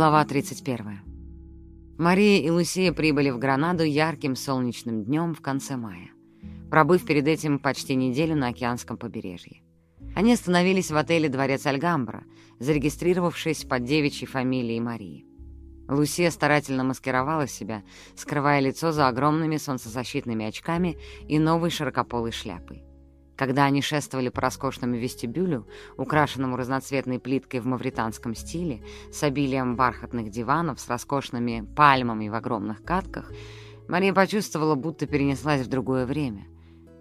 Глава 31. Мария и Лусия прибыли в Гранаду ярким солнечным днем в конце мая, пробыв перед этим почти неделю на океанском побережье. Они остановились в отеле «Дворец Альгамбра», зарегистрировавшись под девичьей фамилией Марии. Лусия старательно маскировала себя, скрывая лицо за огромными солнцезащитными очками и новой широкополой шляпой. Когда они шествовали по роскошному вестибюлю, украшенному разноцветной плиткой в мавританском стиле, с обилием бархатных диванов, с роскошными пальмами в огромных катках, Мария почувствовала, будто перенеслась в другое время,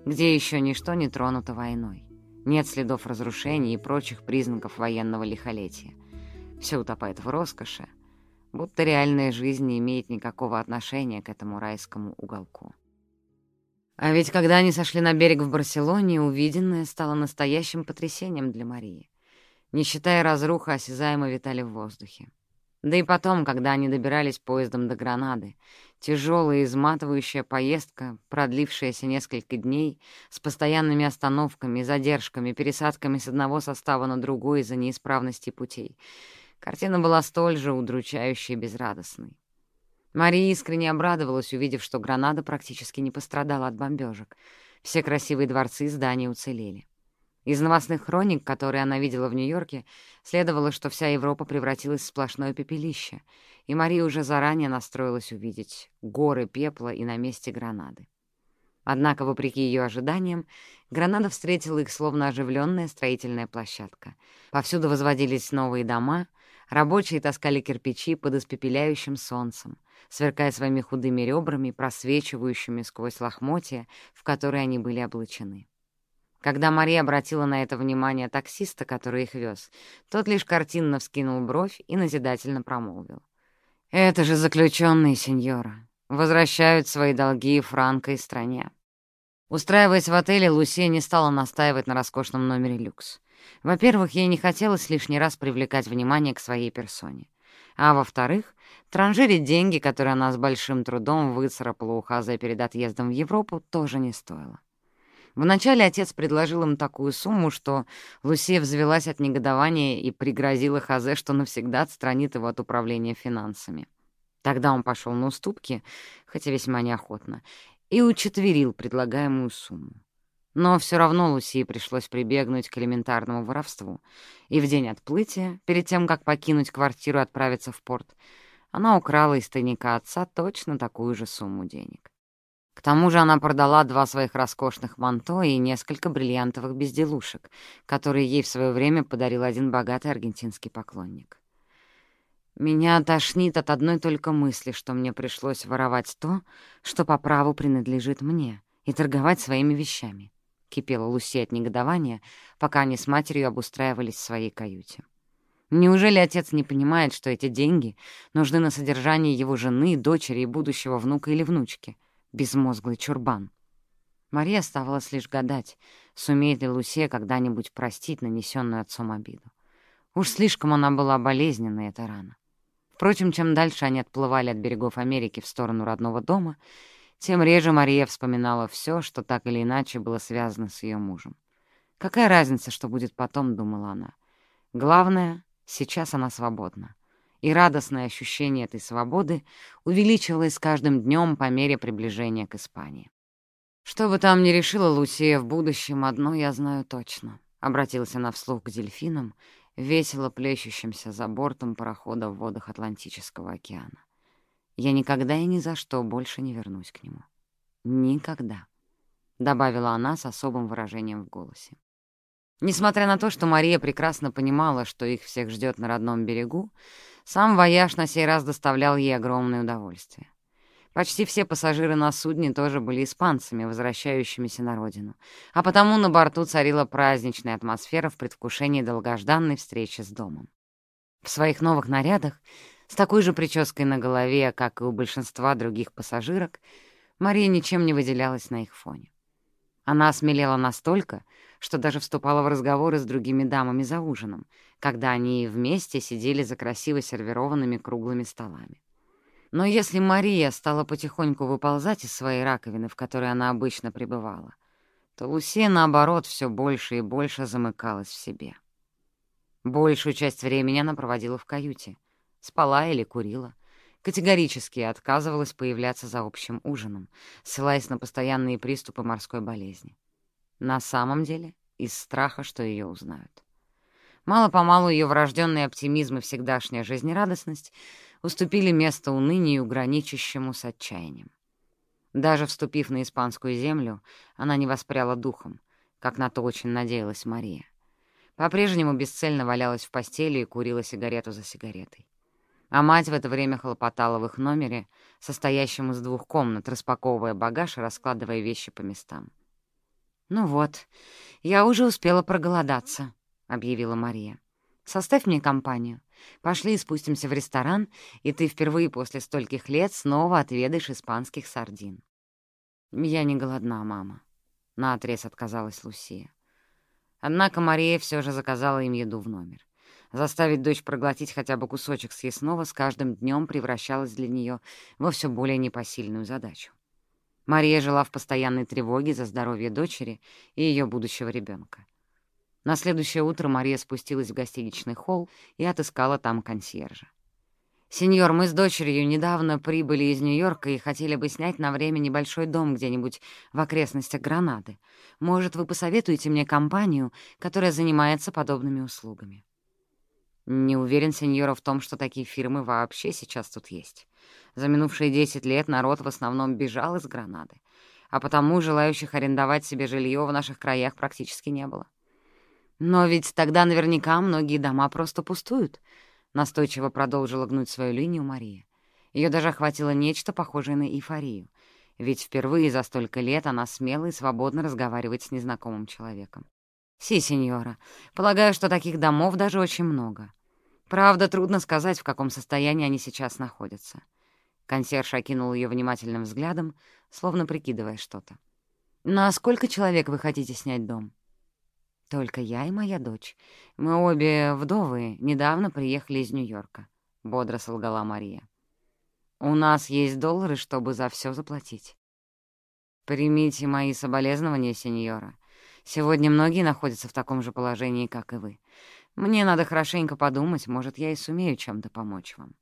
где еще ничто не тронуто войной. Нет следов разрушений и прочих признаков военного лихолетия. Все утопает в роскоши, будто реальная жизнь не имеет никакого отношения к этому райскому уголку. А ведь когда они сошли на берег в Барселоне, увиденное стало настоящим потрясением для Марии. Не считая разруха, осязаемо витали в воздухе. Да и потом, когда они добирались поездом до Гранады, тяжелая и изматывающая поездка, продлившаяся несколько дней, с постоянными остановками, задержками, пересадками с одного состава на другой из-за неисправности путей, картина была столь же удручающей и безрадостной. Мария искренне обрадовалась, увидев, что Гранада практически не пострадала от бомбежек. Все красивые дворцы и здания уцелели. Из новостных хроник, которые она видела в Нью-Йорке, следовало, что вся Европа превратилась в сплошное пепелище, и Мария уже заранее настроилась увидеть горы пепла и на месте Гранады. Однако, вопреки ее ожиданиям, Гранада встретила их словно оживленная строительная площадка. Повсюду возводились новые дома, рабочие таскали кирпичи под испепеляющим солнцем, сверкая своими худыми ребрами, просвечивающими сквозь лохмотья, в которые они были облачены. Когда Мария обратила на это внимание таксиста, который их вез, тот лишь картинно вскинул бровь и назидательно промолвил. «Это же заключенные, сеньора. Возвращают свои долги франко и стране». Устраиваясь в отеле, Лусия не стала настаивать на роскошном номере люкс. Во-первых, ей не хотелось лишний раз привлекать внимание к своей персоне. А во-вторых, транжирить деньги, которые она с большим трудом выцарапала Хазе перед отъездом в Европу, тоже не стоило. Вначале отец предложил им такую сумму, что Лусия взвелась от негодования и пригрозила Хазе, что навсегда отстранит его от управления финансами. Тогда он пошел на уступки, хотя весьма неохотно, и учетверил предлагаемую сумму. Но все равно Лусии пришлось прибегнуть к элементарному воровству, и в день отплытия, перед тем, как покинуть квартиру и отправиться в порт, она украла из тайника отца точно такую же сумму денег. К тому же она продала два своих роскошных манто и несколько бриллиантовых безделушек, которые ей в свое время подарил один богатый аргентинский поклонник. Меня тошнит от одной только мысли, что мне пришлось воровать то, что по праву принадлежит мне, и торговать своими вещами. — кипела Луси от негодования, пока они с матерью обустраивались в своей каюте. Неужели отец не понимает, что эти деньги нужны на содержание его жены, дочери и будущего внука или внучки? Безмозглый чурбан. Мария оставалась лишь гадать, сумеет ли Лусия когда-нибудь простить нанесенную отцом обиду. Уж слишком она была болезненна, эта рана. Впрочем, чем дальше они отплывали от берегов Америки в сторону родного дома, тем реже Мария вспоминала все, что так или иначе было связано с ее мужем. «Какая разница, что будет потом?» — думала она. «Главное, сейчас она свободна». И радостное ощущение этой свободы увеличивалось с каждым днем по мере приближения к Испании. «Что бы там ни решила Лусия в будущем, одно я знаю точно», — обратилась она вслух к дельфинам, весело плещущимся за бортом парохода в водах Атлантического океана. Я никогда и ни за что больше не вернусь к нему. Никогда, — добавила она с особым выражением в голосе. Несмотря на то, что Мария прекрасно понимала, что их всех ждет на родном берегу, сам вояж на сей раз доставлял ей огромное удовольствие. Почти все пассажиры на судне тоже были испанцами, возвращающимися на родину, а потому на борту царила праздничная атмосфера в предвкушении долгожданной встречи с домом. В своих новых нарядах с такой же прической на голове, как и у большинства других пассажирок, Мария ничем не выделялась на их фоне. Она осмелела настолько, что даже вступала в разговоры с другими дамами за ужином, когда они вместе сидели за красиво сервированными круглыми столами. Но если Мария стала потихоньку выползать из своей раковины, в которой она обычно пребывала, то Лусия, наоборот, все больше и больше замыкалась в себе. Большую часть времени она проводила в каюте — спала или курила. Категорически отказывалась появляться за общим ужином, ссылаясь на постоянные приступы морской болезни. На самом деле из страха, что ее узнают. Мало-помалу ее врожденный оптимизм и всегдашняя жизнерадостность уступили место унынию, граничащему с отчаянием. Даже вступив на испанскую землю, она не воспряла духом, как на то очень надеялась Мария. По-прежнему бесцельно валялась в постели и курила сигарету за сигаретой. А мать в это время хлопотала в их номере, состоящем из двух комнат, распаковывая багаж и раскладывая вещи по местам. «Ну вот, я уже успела проголодаться», — объявила Мария. «Составь мне компанию. Пошли спустимся в ресторан, и ты впервые после стольких лет снова отведаешь испанских сардин». «Я не голодна, мама», — наотрез отказалась Лусия. Однако Мария все же заказала им еду в номер. Заставить дочь проглотить хотя бы кусочек съестного с каждым днем превращалось для нее во все более непосильную задачу. Мария жила в постоянной тревоге за здоровье дочери и ее будущего ребенка. На следующее утро Мария спустилась в гостиничный холл и отыскала там консьержа. «Сеньор, мы с дочерью недавно прибыли из Нью-Йорка и хотели бы снять на время небольшой дом где-нибудь в окрестностях Гранады. Может, вы посоветуете мне компанию, которая занимается подобными услугами?» «Не уверен, сеньора, в том, что такие фирмы вообще сейчас тут есть. За минувшие десять лет народ в основном бежал из Гранады, а потому желающих арендовать себе жилье в наших краях практически не было. Но ведь тогда наверняка многие дома просто пустуют, — настойчиво продолжила гнуть свою линию Мария. Ее даже охватило нечто похожее на эйфорию, ведь впервые за столько лет она смело и свободно разговаривает с незнакомым человеком. «Си, сеньора, полагаю, что таких домов даже очень много. Правда, трудно сказать, в каком состоянии они сейчас находятся. Консьерж окинул ее внимательным взглядом, словно прикидывая что-то. «На сколько человек вы хотите снять дом?» «Только я и моя дочь. Мы обе вдовы, недавно приехали из Нью-Йорка», — бодро солгала Мария. «У нас есть доллары, чтобы за все заплатить». «Примите мои соболезнования, сеньора. Сегодня многие находятся в таком же положении, как и вы. Мне надо хорошенько подумать, может, я и сумею чем-то помочь вам».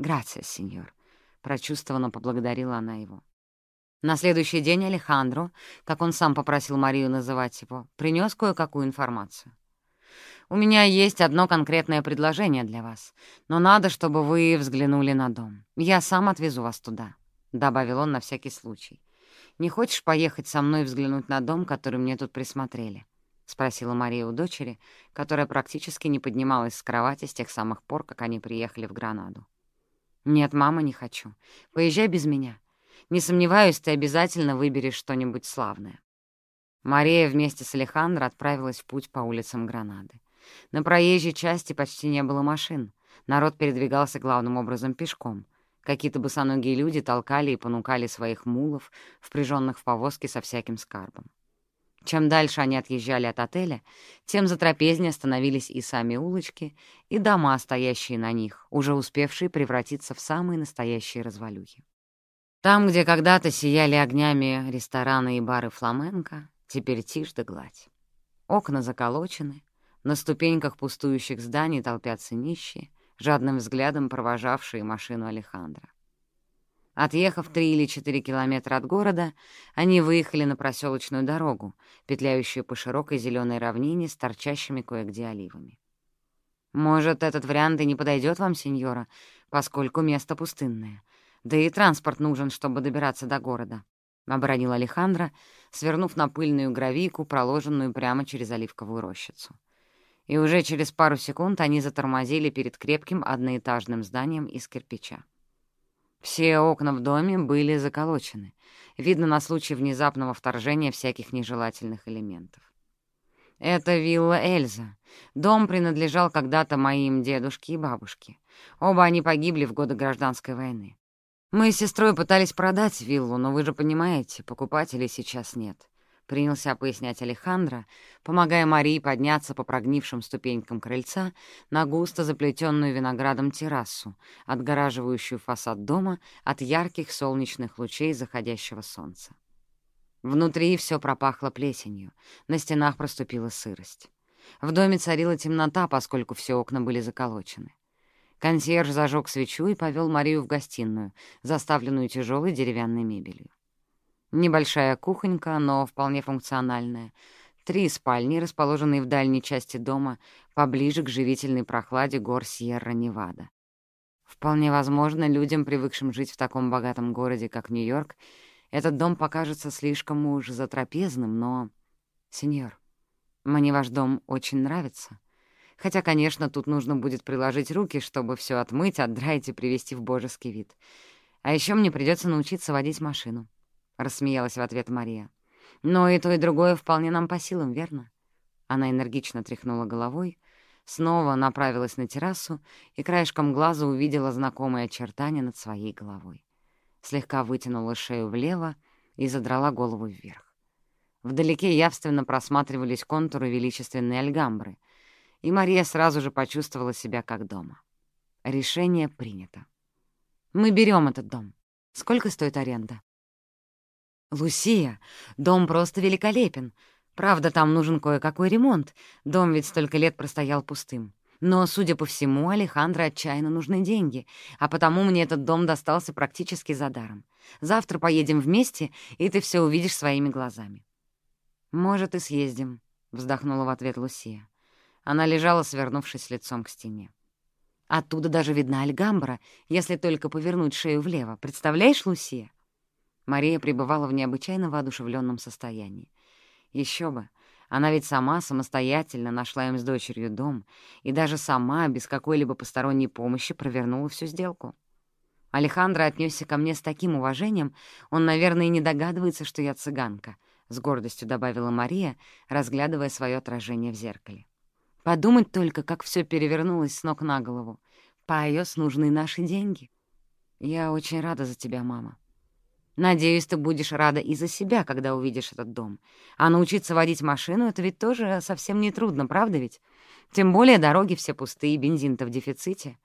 «Грация, сеньор», Прочувствованно поблагодарила она его. На следующий день Алехандро, как он сам попросил Марию называть его, принес кое-какую информацию. «У меня есть одно конкретное предложение для вас, но надо, чтобы вы взглянули на дом. Я сам отвезу вас туда», — добавил он на всякий случай. «Не хочешь поехать со мной взглянуть на дом, который мне тут присмотрели?» — спросила Мария у дочери, которая практически не поднималась с кровати с тех самых пор, как они приехали в Гранаду. «Нет, мама, не хочу. Поезжай без меня. Не сомневаюсь, ты обязательно выберешь что-нибудь славное». Мария вместе с Алехандро отправилась в путь по улицам Гранады. На проезжей части почти не было машин. Народ передвигался главным образом пешком. Какие-то босоногие люди толкали и понукали своих мулов, впряженных в повозки со всяким скарбом. Чем дальше они отъезжали от отеля, тем затрапезнее становились и сами улочки, и дома, стоящие на них, уже успевшие превратиться в самые настоящие развалюхи. Там, где когда-то сияли огнями рестораны и бары фламенко, теперь тишь да гладь. Окна заколочены, на ступеньках пустующих зданий толпятся нищие, жадным взглядом провожавшие машину Алехандро. Отъехав три или четыре километра от города, они выехали на проселочную дорогу, петляющую по широкой зеленой равнине с торчащими кое-где оливами. «Может, этот вариант и не подойдет вам, сеньора, поскольку место пустынное. Да и транспорт нужен, чтобы добираться до города», — оборонил Алехандро, свернув на пыльную гравийку, проложенную прямо через оливковую рощицу. И уже через пару секунд они затормозили перед крепким одноэтажным зданием из кирпича. Все окна в доме были заколочены. Видно на случай внезапного вторжения всяких нежелательных элементов. Это вилла Эльза. Дом принадлежал когда-то моим дедушке и бабушке. Оба они погибли в годы гражданской войны. Мы с сестрой пытались продать виллу, но вы же понимаете, покупателей сейчас нет принялся пояснять Алехандро, помогая Марии подняться по прогнившим ступенькам крыльца на густо заплетенную виноградом террасу, отгораживающую фасад дома от ярких солнечных лучей заходящего солнца. Внутри все пропахло плесенью, на стенах проступила сырость. В доме царила темнота, поскольку все окна были заколочены. Консьерж зажег свечу и повел Марию в гостиную, заставленную тяжелой деревянной мебелью. Небольшая кухонька, но вполне функциональная. Три спальни, расположенные в дальней части дома, поближе к живительной прохладе гор Сьерра-Невада. Вполне возможно, людям, привыкшим жить в таком богатом городе, как Нью-Йорк, этот дом покажется слишком уж затрапезным, но... Сеньор, мне ваш дом очень нравится. Хотя, конечно, тут нужно будет приложить руки, чтобы все отмыть, отдраить и привести в божеский вид. А еще мне придется научиться водить машину. — рассмеялась в ответ Мария. «Но и то, и другое вполне нам по силам, верно?» Она энергично тряхнула головой, снова направилась на террасу и краешком глаза увидела знакомые очертания над своей головой. Слегка вытянула шею влево и задрала голову вверх. Вдалеке явственно просматривались контуры величественной альгамбры, и Мария сразу же почувствовала себя как дома. Решение принято. «Мы берем этот дом. Сколько стоит аренда?» «Лусия, дом просто великолепен. Правда, там нужен кое-какой ремонт. Дом ведь столько лет простоял пустым. Но, судя по всему, Алехандро отчаянно нужны деньги, а потому мне этот дом достался практически за даром. Завтра поедем вместе, и ты все увидишь своими глазами». «Может, и съездим», — вздохнула в ответ Лусия. Она лежала, свернувшись лицом к стене. «Оттуда даже видна Альгамбра, если только повернуть шею влево. Представляешь, Лусия?» Мария пребывала в необычайно воодушевленном состоянии. Еще бы, она ведь сама самостоятельно нашла им с дочерью дом и даже сама, без какой-либо посторонней помощи, провернула всю сделку. Алехандро отнесся ко мне с таким уважением, он, наверное, и не догадывается, что я цыганка, — с гордостью добавила Мария, разглядывая свое отражение в зеркале. Подумать только, как все перевернулось с ног на голову. Паёс нужны наши деньги. Я очень рада за тебя, мама. Надеюсь, ты будешь рада и за себя, когда увидишь этот дом. А научиться водить машину — это ведь тоже совсем не трудно, правда ведь? Тем более дороги все пустые, бензин-то в дефиците.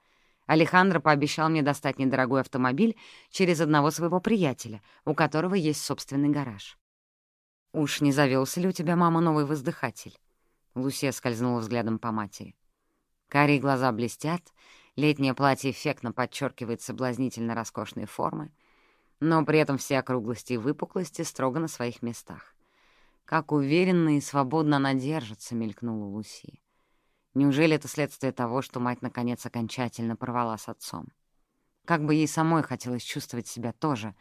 Алехандро пообещал мне достать недорогой автомобиль через одного своего приятеля, у которого есть собственный гараж. «Уж не завелся ли у тебя, мама, новый воздыхатель?» Лусия скользнула взглядом по матери. Карие глаза блестят, летнее платье эффектно подчеркивает соблазнительно роскошные формы — но при этом все округлости и выпуклости строго на своих местах. Как уверенно и свободно она держится, мелькнула Луси. Неужели это следствие того, что мать наконец окончательно порвала с отцом? Как бы ей самой хотелось чувствовать себя тоже,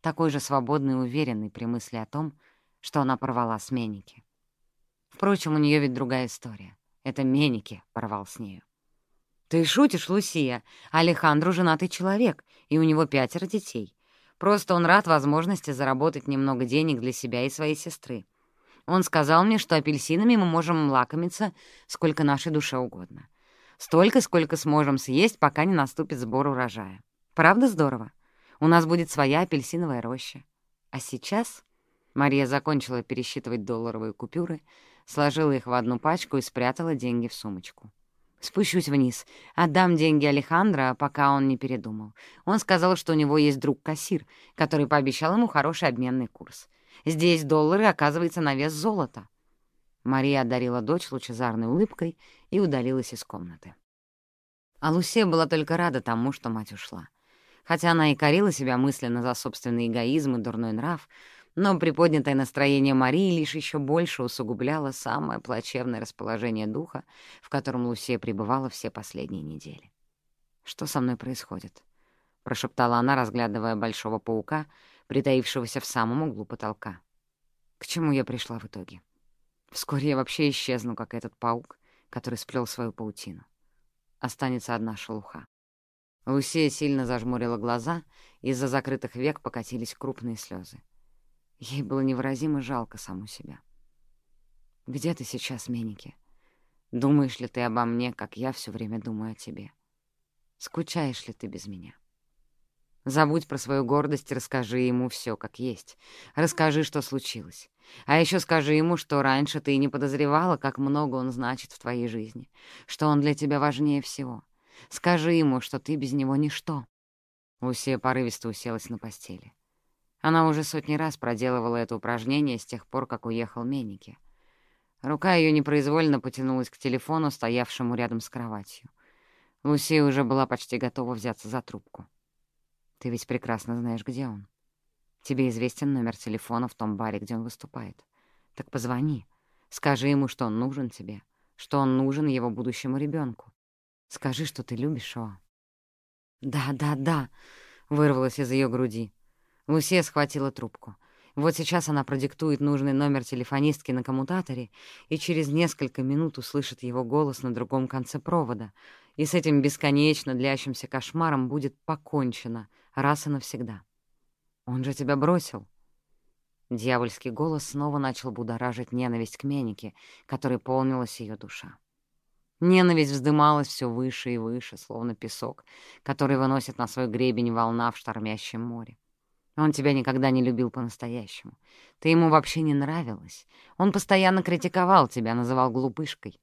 такой же свободной и уверенной при мысли о том, что она порвала с Меники. Впрочем, у нее ведь другая история. Это Меники порвал с нею. «Ты шутишь, Лусия? Алехандро женатый человек, и у него пятеро детей. Просто он рад возможности заработать немного денег для себя и своей сестры. Он сказал мне, что апельсинами мы можем лакомиться сколько нашей душе угодно. Столько, сколько сможем съесть, пока не наступит сбор урожая. Правда здорово? У нас будет своя апельсиновая роща. А сейчас... Мария закончила пересчитывать долларовые купюры, сложила их в одну пачку и спрятала деньги в сумочку. Спущусь вниз. Отдам деньги Алехандро, пока он не передумал. Он сказал, что у него есть друг-кассир, который пообещал ему хороший обменный курс. Здесь доллары, оказывается, на вес золота. Мария одарила дочь лучезарной улыбкой и удалилась из комнаты. А Лусия была только рада тому, что мать ушла. Хотя она и корила себя мысленно за собственный эгоизм и дурной нрав, но приподнятое настроение Марии лишь еще больше усугубляло самое плачевное расположение духа, в котором Лусия пребывала все последние недели. «Что со мной происходит?» — прошептала она, разглядывая большого паука, притаившегося в самом углу потолка. «К чему я пришла в итоге? Вскоре я вообще исчезну, как этот паук, который сплел свою паутину. Останется одна шелуха». Лусия сильно зажмурила глаза, из-за закрытых век покатились крупные слезы. Ей было невыразимо жалко саму себя. «Где ты сейчас, Меники? Думаешь ли ты обо мне, как я все время думаю о тебе? Скучаешь ли ты без меня?» Забудь про свою гордость и расскажи ему все как есть. Расскажи, что случилось. А еще скажи ему, что раньше ты и не подозревала, как много он значит в твоей жизни, что он для тебя важнее всего. Скажи ему, что ты без него ничто. Лусия порывисто уселась на постели. Она уже сотни раз проделывала это упражнение с тех пор, как уехал Меники. Рука ее непроизвольно потянулась к телефону, стоявшему рядом с кроватью. Лусия уже была почти готова взяться за трубку. «Ты ведь прекрасно знаешь, где он. Тебе известен номер телефона в том баре, где он выступает. Так позвони, скажи ему, что он нужен тебе, что он нужен его будущему ребенку. Скажи, что ты любишь его». «Да, да, да», — вырвалось из ее груди. Лусия схватила трубку. Вот сейчас она продиктует нужный номер телефонистки на коммутаторе и через несколько минут услышит его голос на другом конце провода, и с этим бесконечно длящимся кошмаром будет покончено раз и навсегда. «Он же тебя бросил!» Дьявольский голос снова начал будоражить ненависть к Менике, которой полнилась ее душа. Ненависть вздымалась все выше и выше, словно песок, который выносит на свой гребень волна в штормящем море. Он тебя никогда не любил по-настоящему. Ты ему вообще не нравилась. Он постоянно критиковал тебя, называл глупышкой.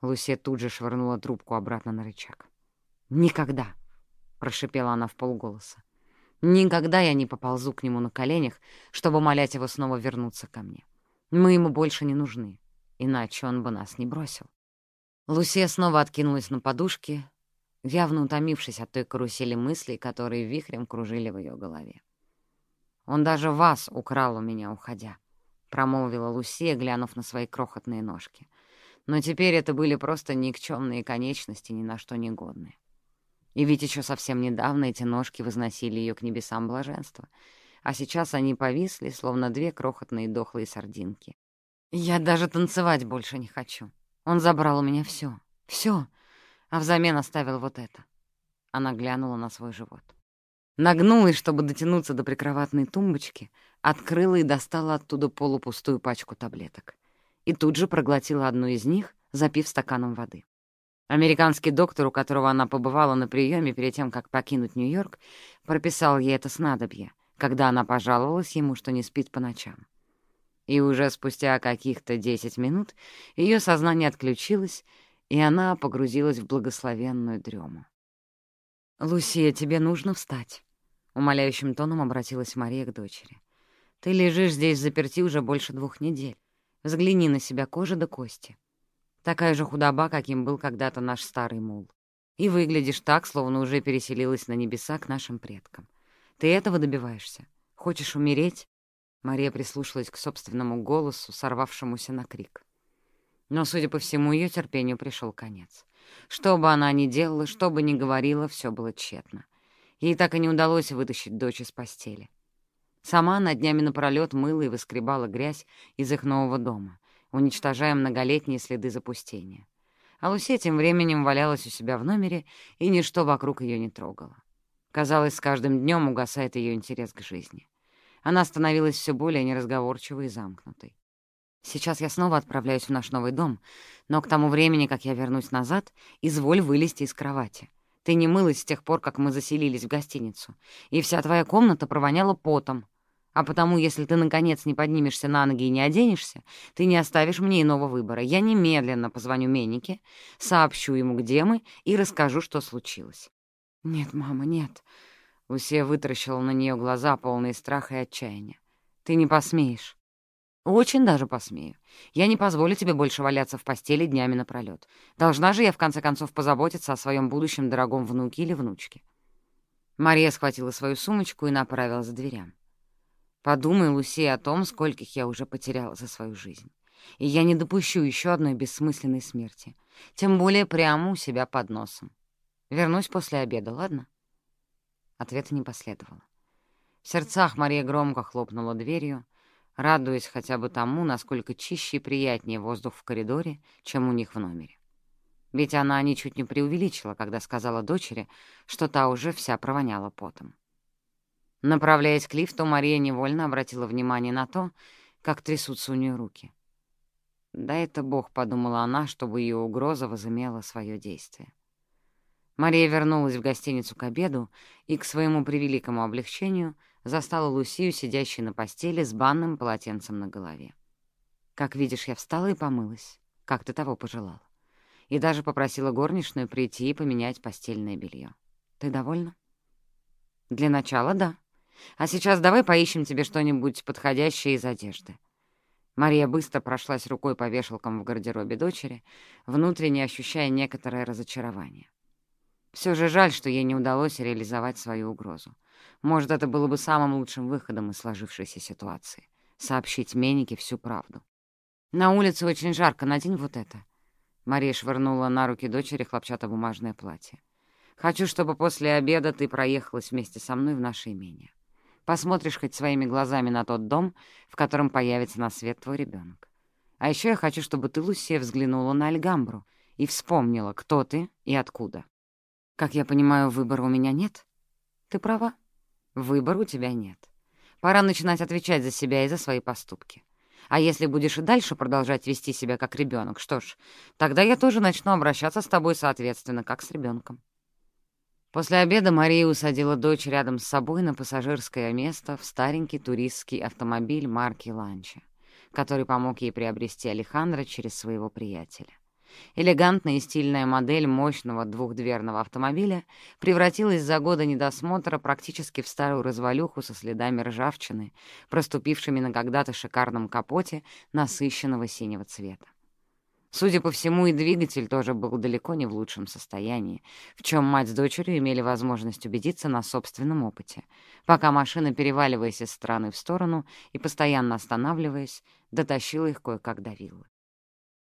Лусе тут же швырнула трубку обратно на рычаг. «Никогда!» — прошипела она в полголоса. «Никогда я не поползу к нему на коленях, чтобы умолять его снова вернуться ко мне. Мы ему больше не нужны, иначе он бы нас не бросил». Лусия снова откинулась на подушки, явно утомившись от той карусели мыслей, которые вихрем кружили в ее голове. Он даже вас украл у меня, уходя», — промолвила Лусия, глянув на свои крохотные ножки. Но теперь это были просто никчемные конечности, ни на что не годные. И ведь еще совсем недавно эти ножки возносили ее к небесам блаженства, а сейчас они повисли, словно две крохотные дохлые сардинки. «Я даже танцевать больше не хочу. Он забрал у меня все, все, а взамен оставил вот это». Она глянула на свой живот. Нагнулась, чтобы дотянуться до прикроватной тумбочки, открыла и достала оттуда полупустую пачку таблеток. И тут же проглотила одну из них, запив стаканом воды. Американский доктор, у которого она побывала на приеме перед тем, как покинуть Нью-Йорк, прописал ей это снадобье, когда она пожаловалась ему, что не спит по ночам. И уже спустя каких-то десять минут ее сознание отключилось, и она погрузилась в благословенную дрему. «Лусия, тебе нужно встать», — умоляющим тоном обратилась Мария к дочери. «Ты лежишь здесь заперти уже больше двух недель. Взгляни на себя кожа до кости. Такая же худоба, каким был когда-то наш старый мул. И выглядишь так, словно уже переселилась на небеса к нашим предкам. Ты этого добиваешься? Хочешь умереть?» Мария прислушалась к собственному голосу, сорвавшемуся на крик. Но, судя по всему, ее терпению пришел конец. Что бы она ни делала, что бы ни говорила, все было тщетно. Ей так и не удалось вытащить дочь из постели. Сама она днями напролёт мыла и выскребала грязь из их нового дома, уничтожая многолетние следы запустения. А Лусе тем временем валялась у себя в номере, и ничто вокруг ее не трогало. Казалось, с каждым днем угасает ее интерес к жизни. Она становилась все более неразговорчивой и замкнутой. Сейчас я снова отправляюсь в наш новый дом, но к тому времени, как я вернусь назад, изволь вылезти из кровати. Ты не мылась с тех пор, как мы заселились в гостиницу, и вся твоя комната провоняла потом. А потому, если ты, наконец, не поднимешься на ноги и не оденешься, ты не оставишь мне иного выбора. Я немедленно позвоню Менике, сообщу ему, где мы, и расскажу, что случилось». «Нет, мама, нет». Лусия вытаращила на нее глаза, полные страха и отчаяния. «Ты не посмеешь. «Очень даже посмею. Я не позволю тебе больше валяться в постели днями напролёт. Должна же я, в конце концов, позаботиться о своем будущем дорогом внуке или внучке». Мария схватила свою сумочку и направилась за дверям. «Подумай, Лусия, о том, скольких я уже потеряла за свою жизнь. И я не допущу еще одной бессмысленной смерти, тем более прямо у себя под носом. Вернусь после обеда, ладно?» Ответа не последовало. В сердцах Мария громко хлопнула дверью, радуясь хотя бы тому, насколько чище и приятнее воздух в коридоре, чем у них в номере. Ведь она ничуть не преувеличила, когда сказала дочери, что та уже вся провоняла потом. Направляясь к лифту, Мария невольно обратила внимание на то, как трясутся у нее руки. «Да это Бог», — подумала она, чтобы ее угроза возымела свое действие. Мария вернулась в гостиницу к обеду и, к своему превеликому облегчению, — застала Лусию, сидящей на постели с банным полотенцем на голове. «Как видишь, я встала и помылась, как ты того пожелала. И даже попросила горничную прийти и поменять постельное белье. Ты довольна?» «Для начала — да. А сейчас давай поищем тебе что-нибудь подходящее из одежды». Мария быстро прошлась рукой по вешалкам в гардеробе дочери, внутренне ощущая некоторое разочарование. Все же жаль, что ей не удалось реализовать свою угрозу. Может, это было бы самым лучшим выходом из сложившейся ситуации — сообщить Менике всю правду. «На улице очень жарко, надень вот это». Мария швырнула на руки дочери хлопчатобумажное платье. «Хочу, чтобы после обеда ты проехалась вместе со мной в наше имение. Посмотришь хоть своими глазами на тот дом, в котором появится на свет твой ребенок. А еще я хочу, чтобы ты, Лусия, взглянула на Альгамбру и вспомнила, кто ты и откуда. Как я понимаю, выбора у меня нет? Ты права. Выбора у тебя нет. Пора начинать отвечать за себя и за свои поступки. А если будешь и дальше продолжать вести себя как ребенок, что ж, тогда я тоже начну обращаться с тобой соответственно, как с ребенком. После обеда Мария усадила дочь рядом с собой на пассажирское место в старенький туристский автомобиль марки «Ланча», который помог ей приобрести Алехандро через своего приятеля. Элегантная и стильная модель мощного двухдверного автомобиля превратилась за годы недосмотра практически в старую развалюху со следами ржавчины, проступившими на когда-то шикарном капоте насыщенного синего цвета. Судя по всему, и двигатель тоже был далеко не в лучшем состоянии, в чем мать с дочерью имели возможность убедиться на собственном опыте, пока машина, переваливаясь из стороны в сторону и постоянно останавливаясь, дотащила их кое-как до виллы.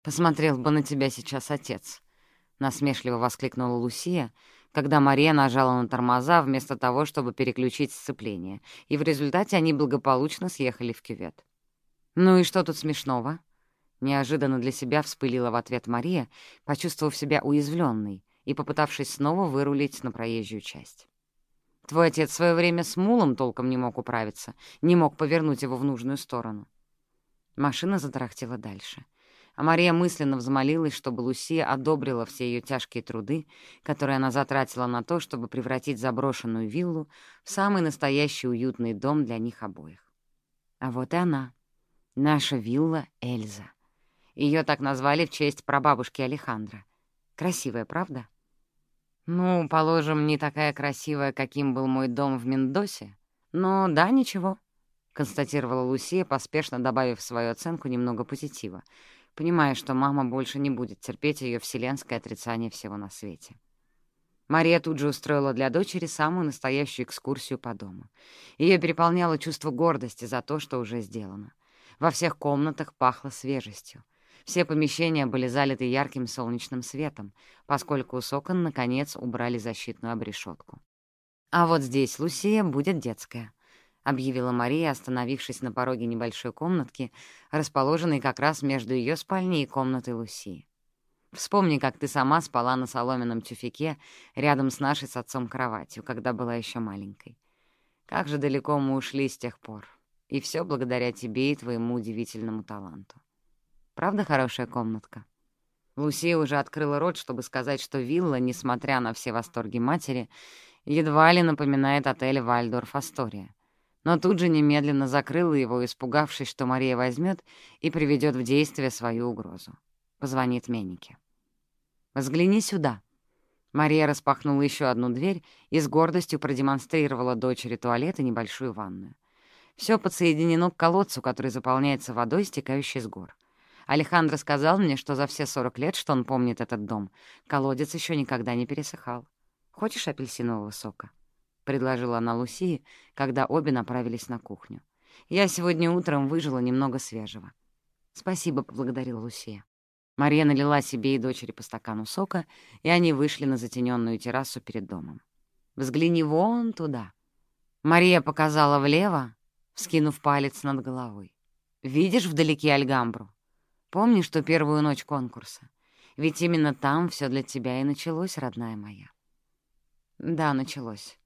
«Посмотрел бы на тебя сейчас отец», — насмешливо воскликнула Лусия, когда Мария нажала на тормоза вместо того, чтобы переключить сцепление, и в результате они благополучно съехали в кювет. «Ну и что тут смешного?» Неожиданно для себя вспылила в ответ Мария, почувствовав себя уязвленной и попытавшись снова вырулить на проезжую часть. «Твой отец в свое время с мулом толком не мог управиться, не мог повернуть его в нужную сторону». Машина затарахтела дальше а Мария мысленно взмолилась, чтобы Лусия одобрила все ее тяжкие труды, которые она затратила на то, чтобы превратить заброшенную виллу в самый настоящий уютный дом для них обоих. А вот и она, наша вилла Эльза. Ее так назвали в честь прабабушки Алехандра. Красивая, правда? Ну, положим, не такая красивая, каким был мой дом в Мендосе. Но да, ничего, — констатировала Лусия, поспешно добавив в свою оценку немного позитива — понимая, что мама больше не будет терпеть ее вселенское отрицание всего на свете. Мария тут же устроила для дочери самую настоящую экскурсию по дому. Ее переполняло чувство гордости за то, что уже сделано. Во всех комнатах пахло свежестью. Все помещения были залиты ярким солнечным светом, поскольку с окон, наконец, убрали защитную обрешетку. А вот здесь Лусия будет детская —— объявила Мария, остановившись на пороге небольшой комнатки, расположенной как раз между ее спальней и комнатой Лусии. «Вспомни, как ты сама спала на соломенном тюфике рядом с нашей с отцом кроватью, когда была еще маленькой. Как же далеко мы ушли с тех пор. И все благодаря тебе и твоему удивительному таланту. Правда хорошая комнатка?» Лусия уже открыла рот, чтобы сказать, что вилла, несмотря на все восторги матери, едва ли напоминает отель «Вальдорф Астория» но тут же немедленно закрыла его, испугавшись, что Мария возьмет и приведет в действие свою угрозу. Позвонит Менике. «Взгляни сюда». Мария распахнула еще одну дверь и с гордостью продемонстрировала дочери туалет и небольшую ванную. Все подсоединено к колодцу, который заполняется водой, стекающей с гор. Алехандро сказал мне, что за все 40 лет, что он помнит этот дом, колодец еще никогда не пересыхал. Хочешь апельсинового сока?» — предложила она Лусии, когда обе направились на кухню. «Я сегодня утром выжила немного свежего». «Спасибо», — поблагодарила Лусия. Мария налила себе и дочери по стакану сока, и они вышли на затененную террасу перед домом. «Взгляни вон туда». Мария показала влево, вскинув палец над головой. «Видишь вдалеке Альгамбру? Помнишь ту первую ночь конкурса? Ведь именно там все для тебя и началось, родная моя». «Да, началось.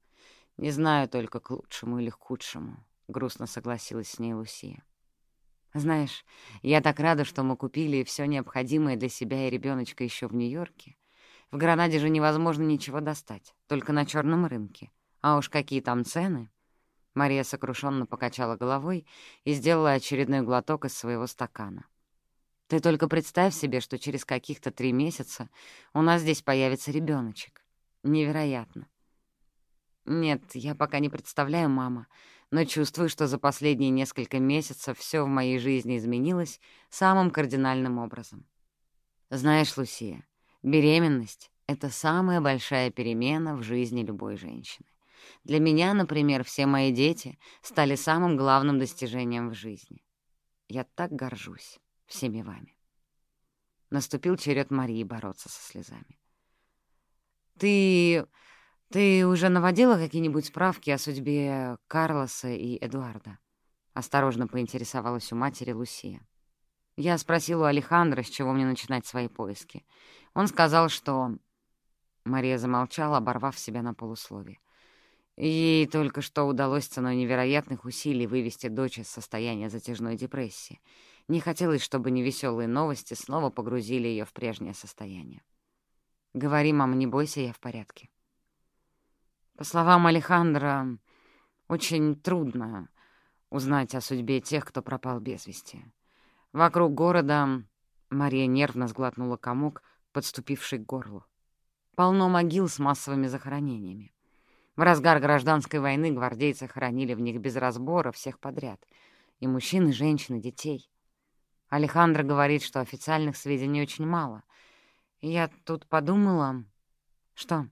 «Не знаю только, к лучшему или к худшему», — грустно согласилась с ней Лусия. «Знаешь, я так рада, что мы купили все необходимое для себя и ребеночка еще в Нью-Йорке. В Гранаде же невозможно ничего достать, только на черном рынке. А уж какие там цены!» Мария сокрушенно покачала головой и сделала очередной глоток из своего стакана. «Ты только представь себе, что через каких-то три месяца у нас здесь появится ребеночек. Невероятно. «Нет, я пока не представляю, мама, но чувствую, что за последние несколько месяцев все в моей жизни изменилось самым кардинальным образом. Знаешь, Лусия, беременность Это самая большая перемена в жизни любой женщины. Для меня, например, все мои дети стали самым главным достижением в жизни. Я так горжусь всеми вами. Наступил черед Марии бороться со слезами. «Ты... ты уже наводила какие-нибудь справки о судьбе Карлоса и Эдуарда?» — осторожно поинтересовалась у матери Лусия. Я спросила у Алехандра, с чего мне начинать свои поиски. Он сказал, что... Мария замолчала, оборвав себя на полусловие. Ей только что удалось ценой невероятных усилий вывести дочь из состояния затяжной депрессии — не хотелось, чтобы невеселые новости снова погрузили ее в прежнее состояние. «Говори, мама, не бойся, я в порядке». По словам Алехандра, очень трудно узнать о судьбе тех, кто пропал без вести. Вокруг города Мария нервно сглотнула комок, подступивший к горлу. Полно могил с массовыми захоронениями. В разгар гражданской войны гвардейцы хоронили в них без разбора всех подряд. И мужчин, и женщин, и детей. Алехандро говорит, что официальных сведений очень мало. Я тут подумала... Что?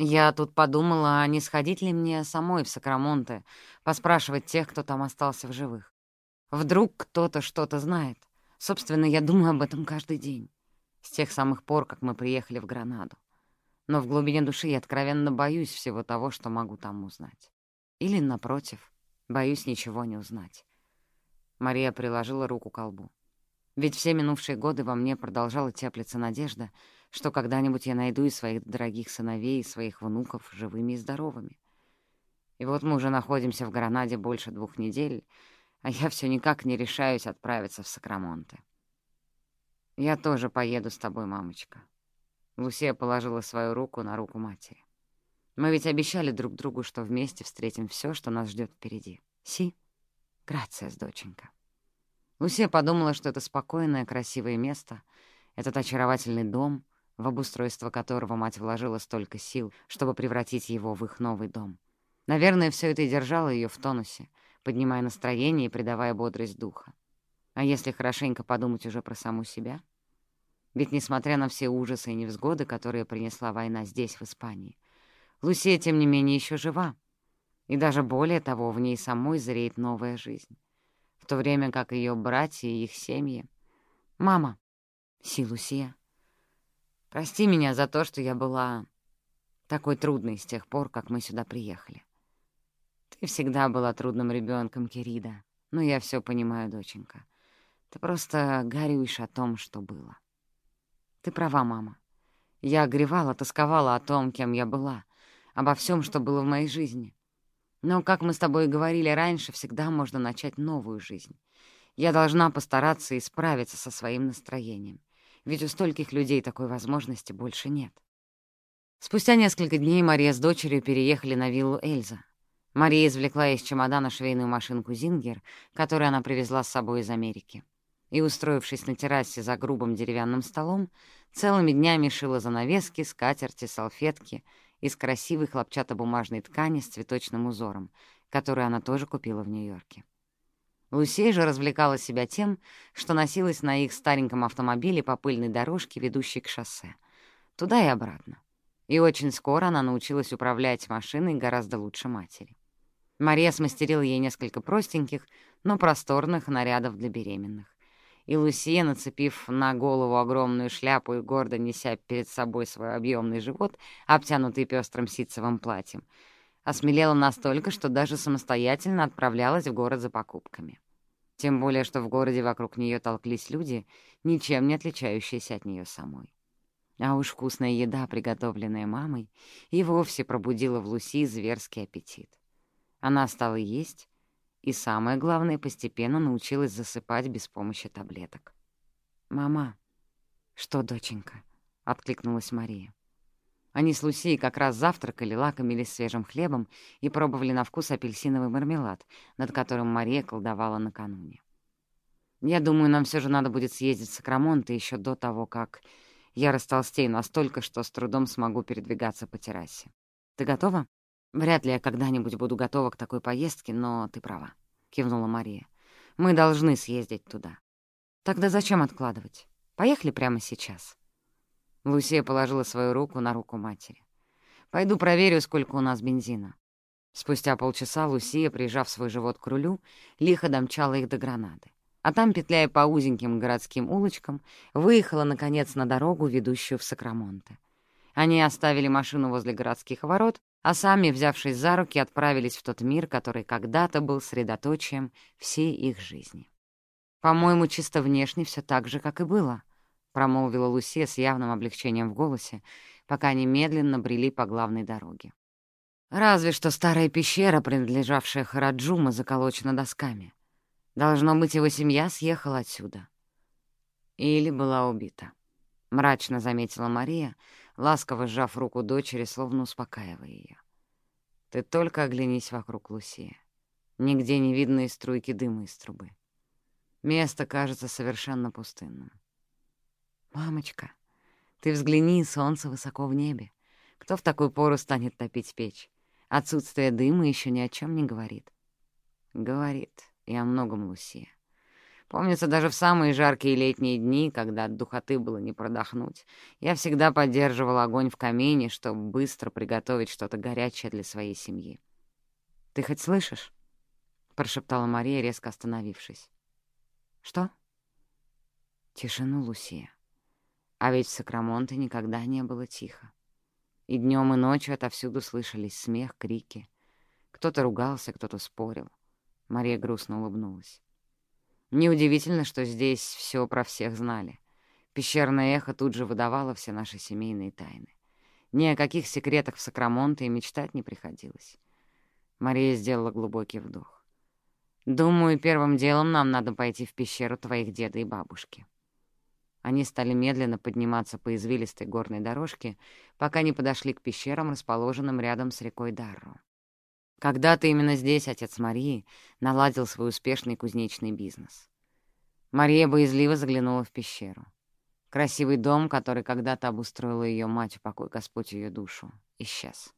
Я тут подумала, не сходить ли мне самой в Сакрамонте, поспрашивать тех, кто там остался в живых. Вдруг кто-то что-то знает. Собственно, я думаю об этом каждый день. С тех самых пор, как мы приехали в Гранаду. Но в глубине души я откровенно боюсь всего того, что могу там узнать. Или, напротив, боюсь ничего не узнать. Мария приложила руку к колбу. Ведь все минувшие годы во мне продолжала теплиться надежда, что когда-нибудь я найду и своих дорогих сыновей, и своих внуков живыми и здоровыми. И вот мы уже находимся в Гранаде больше двух недель, а я все никак не решаюсь отправиться в Сакрамонте. Я тоже поеду с тобой, мамочка. Лусия положила свою руку на руку матери. Мы ведь обещали друг другу, что вместе встретим все, что нас ждет впереди. Си? Грация, доченька. Лусия подумала, что это спокойное, красивое место, этот очаровательный дом, в обустройство которого мать вложила столько сил, чтобы превратить его в их новый дом. Наверное, все это и держало ее в тонусе, поднимая настроение и придавая бодрость духа. А если хорошенько подумать уже про саму себя? Ведь, несмотря на все ужасы и невзгоды, которые принесла война здесь, в Испании, Лусия, тем не менее, еще жива, и даже более того, в ней самой зреет новая жизнь. В то время как ее братья и их семьи... «Мама!» «Силусия!» «Прости меня за то, что я была такой трудной с тех пор, как мы сюда приехали. Ты всегда была трудным ребенком, Кирида, но я все понимаю, доченька. Ты просто горюешь о том, что было. Ты права, мама. Я огревала, тосковала о том, кем я была, обо всем, что было в моей жизни. Но, как мы с тобой говорили раньше, всегда можно начать новую жизнь. Я должна постараться исправиться со своим настроением, ведь у стольких людей такой возможности больше нет. Спустя несколько дней Мария с дочерью переехали на виллу Эльза. Мария извлекла из чемодана швейную машинку «Зингер», которую она привезла с собой из Америки. И, устроившись на террасе за грубым деревянным столом, целыми днями шила занавески, скатерти, салфетки — из красивой хлопчатобумажной ткани с цветочным узором, которую она тоже купила в Нью-Йорке. Лусей же развлекала себя тем, что носилась на их стареньком автомобиле по пыльной дорожке, ведущей к шоссе. Туда и обратно. И очень скоро она научилась управлять машиной гораздо лучше матери. Мария смастерила ей несколько простеньких, но просторных нарядов для беременных и Лусия, нацепив на голову огромную шляпу и гордо неся перед собой свой объемный живот, обтянутый пестрым ситцевым платьем, осмелела настолько, что даже самостоятельно отправлялась в город за покупками. Тем более, что в городе вокруг нее толклись люди, ничем не отличающиеся от нее самой. А уж вкусная еда, приготовленная мамой, и вовсе пробудила в Луси зверский аппетит. Она стала есть, и, самое главное, постепенно научилась засыпать без помощи таблеток. «Мама». «Что, доченька?» — откликнулась Мария. Они с Лусией как раз завтракали, лакомились свежим хлебом и пробовали на вкус апельсиновый мармелад, над которым Мария колдовала накануне. «Я думаю, нам все же надо будет съездить в Сакрамонте еще до того, как я растолстею настолько, что с трудом смогу передвигаться по террасе. Ты готова?» «Вряд ли я когда-нибудь буду готова к такой поездке, но ты права», — кивнула Мария. «Мы должны съездить туда. Тогда зачем откладывать? Поехали прямо сейчас». Лусия положила свою руку на руку матери. «Пойду проверю, сколько у нас бензина». Спустя полчаса Лусия, прижав свой живот к рулю, лихо домчала их до Гранады. А там, петляя по узеньким городским улочкам, выехала, наконец, на дорогу, ведущую в Сакрамонте. Они оставили машину возле городских ворот, а сами, взявшись за руки, отправились в тот мир, который когда-то был средоточием всей их жизни. «По-моему, чисто внешне все так же, как и было», — промолвила Лусия с явным облегчением в голосе, пока они медленно брели по главной дороге. «Разве что старая пещера, принадлежавшая Хараджума, заколочена досками. Должно быть, его семья съехала отсюда. Или была убита», — мрачно заметила Мария, ласково сжав руку дочери, словно успокаивая ее. «Ты только оглянись вокруг, Лусия. Нигде не видно и струйки дыма из трубы. Место кажется совершенно пустынным. «Мамочка, ты взгляни, солнце высоко в небе. Кто в такую пору станет топить печь? Отсутствие дыма еще ни о чем не говорит». «Говорит, и о многом, Лусия. Помнится, даже в самые жаркие летние дни, когда от духоты было не продохнуть, я всегда поддерживал огонь в камине, чтобы быстро приготовить что-то горячее для своей семьи. «Ты хоть слышишь?» — прошептала Мария, резко остановившись. «Что?» Тишину, Лусия. А ведь в Сакрамонте никогда не было тихо. И днем, и ночью отовсюду слышались смех, крики. Кто-то ругался, кто-то спорил. Мария грустно улыбнулась. Неудивительно, что здесь все про всех знали. Пещерное эхо тут же выдавало все наши семейные тайны. Ни о каких секретах в Сакрамонте и мечтать не приходилось. Мария сделала глубокий вдох. Думаю, первым делом нам надо пойти в пещеру твоих деда и бабушки. Они стали медленно подниматься по извилистой горной дорожке, пока не подошли к пещерам, расположенным рядом с рекой Дарру. Когда-то именно здесь отец Марии наладил свой успешный кузнечный бизнес. Мария боязливо заглянула в пещеру. Красивый дом, который когда-то обустроила ее мать, упокой Господь ее душу, исчез.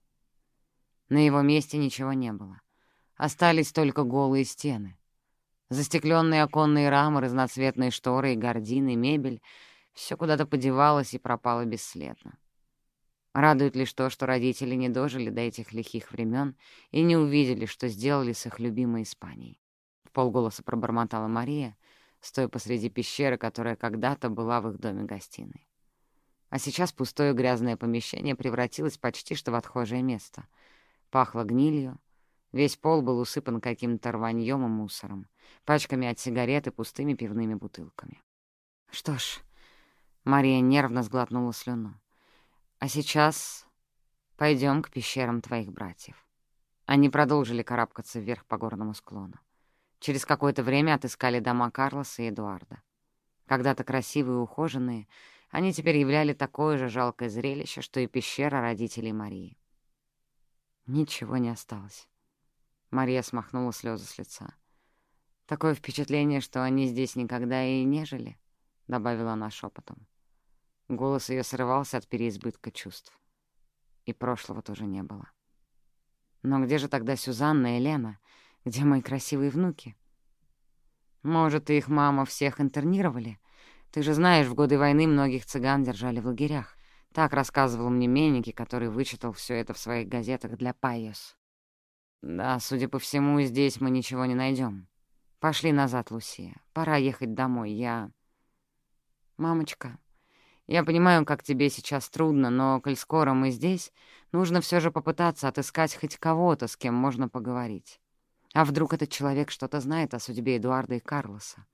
На его месте ничего не было. Остались только голые стены. Застекленные оконные рамы, разноцветные шторы и гардины, мебель — все куда-то подевалось и пропало бесследно. Радует лишь то, что родители не дожили до этих лихих времен и не увидели, что сделали с их любимой Испанией. В полголоса пробормотала Мария, стоя посреди пещеры, которая когда-то была в их доме-гостиной. А сейчас пустое грязное помещение превратилось почти что в отхожее место. Пахло гнилью, Весь пол был усыпан каким-то рваньем и мусором, пачками от сигарет и пустыми пивными бутылками. Что ж, Мария нервно сглотнула слюну. А сейчас пойдем к пещерам твоих братьев. Они продолжили карабкаться вверх по горному склону. Через какое-то время отыскали дома Карлоса и Эдуарда. Когда-то красивые и ухоженные, они теперь являли такое же жалкое зрелище, что и пещера родителей Марии. Ничего не осталось. Мария смахнула слезы с лица. «Такое впечатление, что они здесь никогда и не жили», — добавила она шепотом. Голос ее срывался от переизбытка чувств. И прошлого тоже не было. «Но где же тогда Сюзанна и Лена? Где мои красивые внуки?» «Может, их мама всех интернировали? Ты же знаешь, в годы войны многих цыган держали в лагерях. Так рассказывал мне Менники, который вычитал все это в своих газетах для Пайос. Да, судя по всему, здесь мы ничего не найдем. Пошли назад, Лусия. Пора ехать домой. Я... Мамочка, я понимаю, как тебе сейчас трудно, но, коль скоро мы здесь, нужно все же попытаться отыскать хоть кого-то, с кем можно поговорить. А вдруг этот человек что-то знает о судьбе Эдуарда и Карлоса?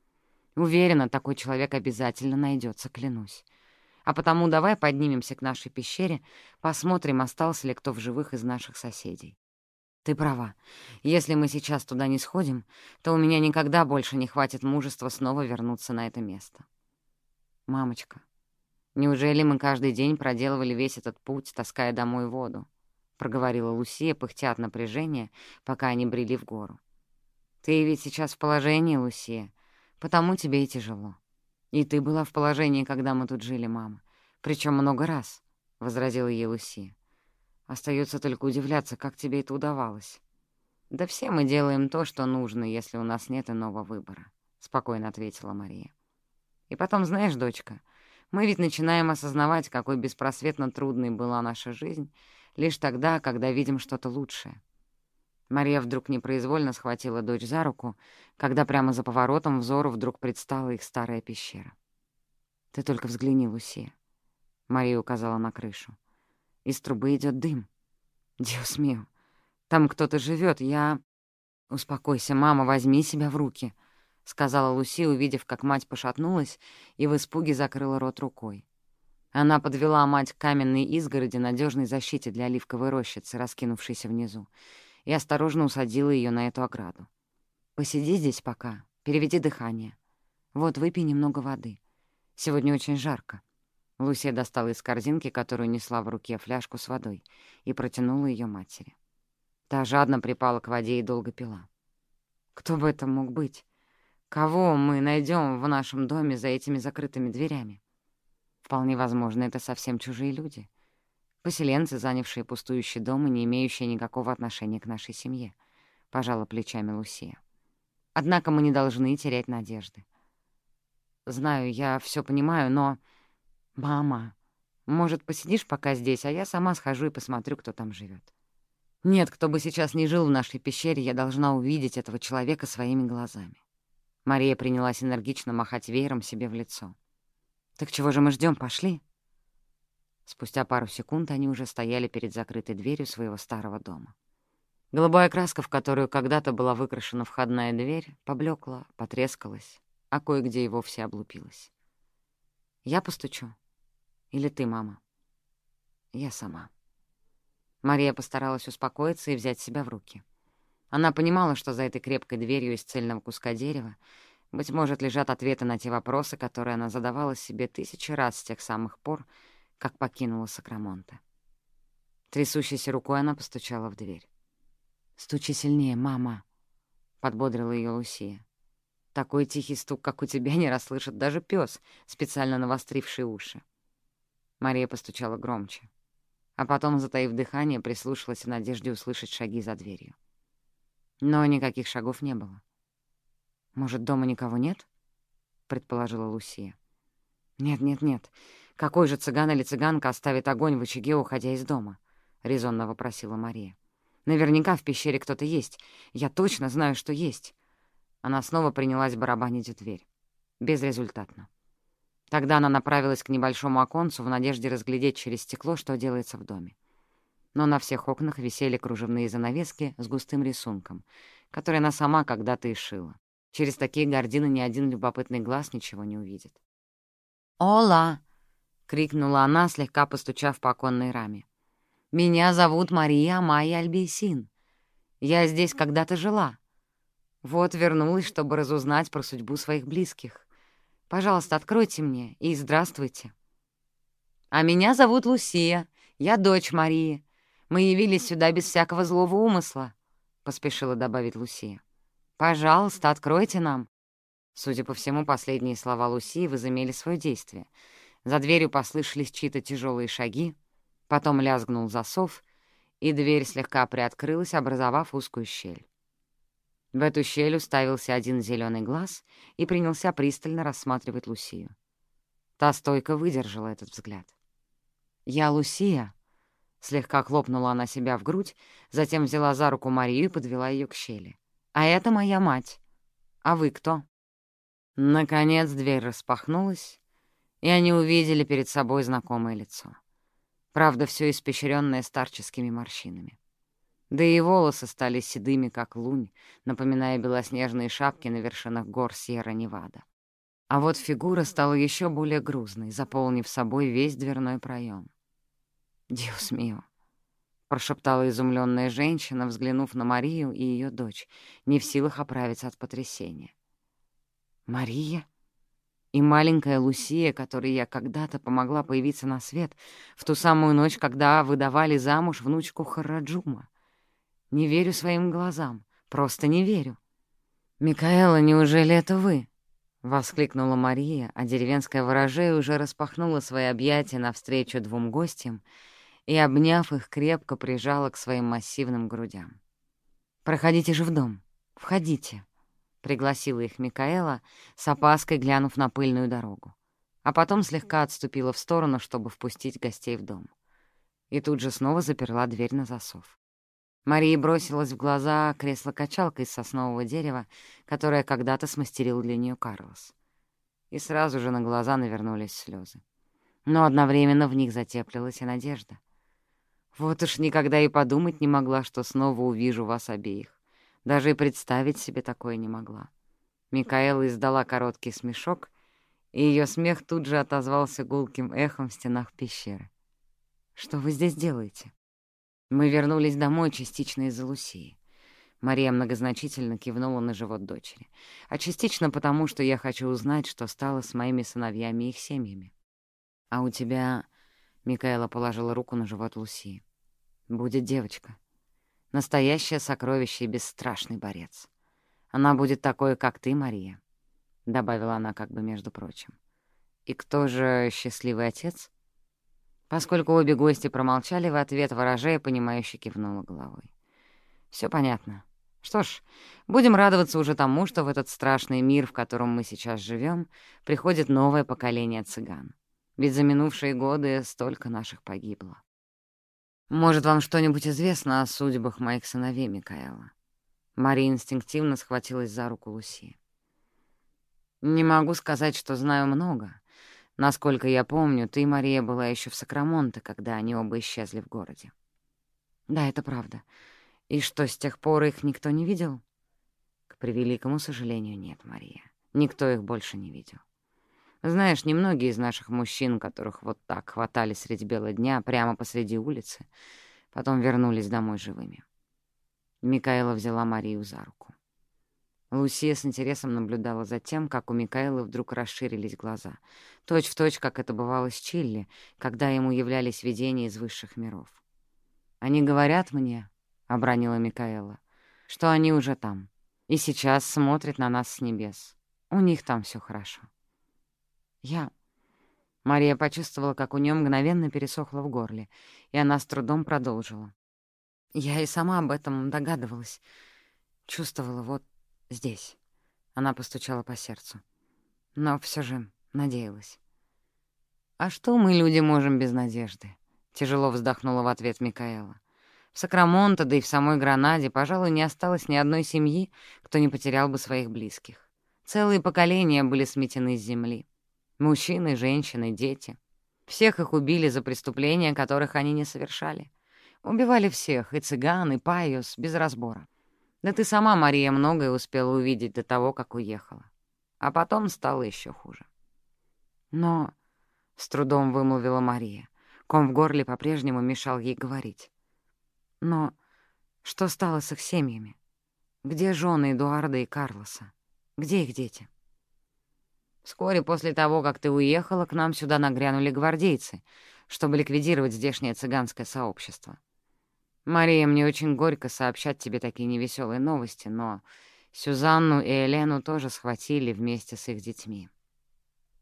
Уверена, такой человек обязательно найдется, клянусь. А потому давай поднимемся к нашей пещере, посмотрим, остался ли кто в живых из наших соседей. Ты права. Если мы сейчас туда не сходим, то у меня никогда больше не хватит мужества снова вернуться на это место. Мамочка, неужели мы каждый день проделывали весь этот путь, таская домой воду? Проговорила Лусия, пыхтя от напряжения, пока они брели в гору. Ты ведь сейчас в положении, Лусия, потому тебе и тяжело. И ты была в положении, когда мы тут жили, мама. Причем много раз, — возразила ей Лусия. Остается только удивляться, как тебе это удавалось. «Да все мы делаем то, что нужно, если у нас нет иного выбора», — спокойно ответила Мария. «И потом, знаешь, дочка, Мы ведь начинаем осознавать, какой беспросветно трудной была наша жизнь, лишь тогда, когда видим что-то лучшее. Мария вдруг непроизвольно схватила дочь за руку, когда прямо за поворотом взору вдруг предстала их старая пещера. «Ты только взгляни, Лусия», — Мария указала на крышу. «Из трубы идет дым. Диос мио, там кто-то живет. я...» «Успокойся, мама, возьми себя в руки», — сказала Луси, увидев, как мать пошатнулась и в испуге закрыла рот рукой. Она подвела мать к каменной изгороди надежной защите для оливковой рощицы, раскинувшейся внизу, и осторожно усадила ее на эту ограду. «Посиди здесь пока, переведи дыхание. Вот, выпей немного воды. Сегодня очень жарко». Лусия достала из корзинки, которую несла в руке, фляжку с водой и протянула ее матери. Та жадно припала к воде и долго пила. «Кто бы это мог быть? Кого мы найдем в нашем доме за этими закрытыми дверями? Вполне возможно, это совсем чужие люди. Поселенцы, занявшие пустующий дом и не имеющие никакого отношения к нашей семье», — пожала плечами Лусия. «Однако мы не должны терять надежды. Знаю, я все понимаю, но... Мама, может, посидишь пока здесь, а я сама схожу и посмотрю, кто там живет. Нет, кто бы сейчас не жил в нашей пещере, я должна увидеть этого человека своими глазами. Мария принялась энергично махать веером себе в лицо. «Так чего же мы ждем? Пошли!» Спустя пару секунд они уже стояли перед закрытой дверью своего старого дома. Голубая краска, в которую когда-то была выкрашена входная дверь, поблекла, потрескалась, а кое-где и вовсе облупилась. «Я постучу? Или ты, мама?» «Я сама». Мария постаралась успокоиться и взять себя в руки. Она понимала, что за этой крепкой дверью из цельного куска дерева, быть может, лежат ответы на те вопросы, которые она задавала себе тысячи раз с тех самых пор, как покинула Сакрамонте. Трясущейся рукой она постучала в дверь. «Стучи сильнее, мама!» — подбодрила ее Лусия. «Такой тихий стук, как у тебя, не расслышит даже пес, специально навостривший уши». Мария постучала громче, а потом, затаив дыхание, прислушалась в надежде услышать шаги за дверью. Но никаких шагов не было. «Может, дома никого нет?» — предположила Лусия. «Нет-нет-нет, какой же цыган или цыганка оставит огонь в очаге, уходя из дома?» — резонно вопросила Мария. «Наверняка в пещере кто-то есть. Я точно знаю, что есть». Она снова принялась барабанить в дверь. Безрезультатно. Тогда она направилась к небольшому оконцу в надежде разглядеть через стекло, что делается в доме. Но на всех окнах висели кружевные занавески с густым рисунком, который она сама когда-то и шила. Через такие гардины ни один любопытный глаз ничего не увидит. «Ола!» — крикнула она, слегка постучав по оконной раме. «Меня зовут Мария Майя Альбейсин. Я здесь когда-то жила. Вот вернулась, чтобы разузнать про судьбу своих близких. Пожалуйста, откройте мне и здравствуйте». «А меня зовут Лусия. Я дочь Марии. Мы явились сюда без всякого злого умысла», — поспешила добавить Лусия. «Пожалуйста, откройте нам». Судя по всему, последние слова Лусии возымели свое действие — за дверью послышались чьи-то тяжелые шаги, потом лязгнул засов, и дверь слегка приоткрылась, образовав узкую щель. В эту щель уставился один зеленый глаз и принялся пристально рассматривать Лусию. Та стойко выдержала этот взгляд. «Я Лусия», — слегка хлопнула она себя в грудь, затем взяла за руку Марию и подвела ее к щели. «А это моя мать. А вы кто?» Наконец дверь распахнулась, и они увидели перед собой знакомое лицо. Правда, все испещренное старческими морщинами. Да и волосы стали седыми, как лунь, напоминая белоснежные шапки на вершинах гор Сьерра-Невада. А вот фигура стала еще более грузной, заполнив собой весь дверной проем. «Диос мио!» — прошептала изумленная женщина, взглянув на Марию и ее дочь, не в силах оправиться от потрясения. «Мария?» И маленькая Лусия, которой я когда-то помогла появиться на свет, в ту самую ночь, когда выдавали замуж внучку Хараджума. Не верю своим глазам, просто не верю. «Микаэла, неужели это вы?» — воскликнула Мария, а деревенская ворожея уже распахнула свои объятия навстречу двум гостям и, обняв их, крепко прижала к своим массивным грудям. «Проходите же в дом, входите», пригласила их Микаэла, с опаской глянув на пыльную дорогу. а потом слегка отступила в сторону, чтобы впустить гостей в дом. И тут же снова заперла дверь на засов. Марии бросилась в глаза кресло-качалка из соснового дерева, которое когда-то смастерил для нее Карлос. И сразу же на глаза навернулись слезы. Но одновременно в них затеплилась и надежда. Вот уж никогда и подумать не могла, что снова увижу вас обеих. Даже и представить себе такое не могла. Микаэла издала короткий смешок, и ее смех тут же отозвался гулким эхом в стенах пещеры. «Что вы здесь делаете?» Мы вернулись домой частично из-за Лусии. Мария многозначительно кивнула на живот дочери. А частично потому, что я хочу узнать, что стало с моими сыновьями и их семьями. «А у тебя...» — Микаэла положила руку на живот Лусии. «Будет девочка. Настоящее сокровище и бесстрашный борец. Она будет такой, как ты, Мария», — добавила она как бы между прочим. «И кто же счастливый отец?» Поскольку обе гости промолчали, в ответ ворожея, понимающе кивнула головой. Все понятно. Что ж, будем радоваться уже тому, что в этот страшный мир, в котором мы сейчас живем, приходит новое поколение цыган. Ведь за минувшие годы столько наших погибло. Может, вам что-нибудь известно о судьбах моих сыновей, Микаэла?» Мария инстинктивно схватилась за руку Луси. «Не могу сказать, что знаю много, Насколько я помню, ты, Мария, была еще в Сакрамонте, когда они оба исчезли в городе. Да, это правда. И что, с тех пор их никто не видел? К превеликому сожалению, нет, Мария. Никто их больше не видел. Знаешь, немногие из наших мужчин, которых вот так хватали средь бела дня прямо посреди улицы, потом вернулись домой живыми. Микаэла взяла Марию за руку. Лусия с интересом наблюдала за тем, как у Микаэлы вдруг расширились глаза. Точь в точь, как это бывало с Чилли, когда ему являлись видения из высших миров. «Они говорят мне», — обронила Микаэла, — «что они уже там, и сейчас смотрят на нас с небес. У них там все хорошо». «Я...» Мария почувствовала, как у нее мгновенно пересохло в горле, и она с трудом продолжила. «Я и сама об этом догадывалась. Чувствовала вот Здесь. Она постучала по сердцу. Но все же надеялась. «А что мы, люди, можем без надежды?» Тяжело вздохнула в ответ Микаэла. В Сакрамонто, да и в самой Гранаде, пожалуй, не осталось ни одной семьи, кто не потерял бы своих близких. Целые поколения были сметены с земли. Мужчины, женщины, дети. Всех их убили за преступления, которых они не совершали. Убивали всех, и цыган, и паюс, без разбора. Да ты сама, Мария, многое успела увидеть до того, как уехала. А потом стало еще хуже. Но... — с трудом вымолвила Мария. Ком в горле по-прежнему мешал ей говорить. «Но что стало с их семьями? Где жены Эдуарда и Карлоса? Где их дети?» «Вскоре после того, как ты уехала, к нам сюда нагрянули гвардейцы, чтобы ликвидировать здешнее цыганское сообщество. «Мария, мне очень горько сообщать тебе такие невеселые новости, но Сюзанну и Елену тоже схватили вместе с их детьми».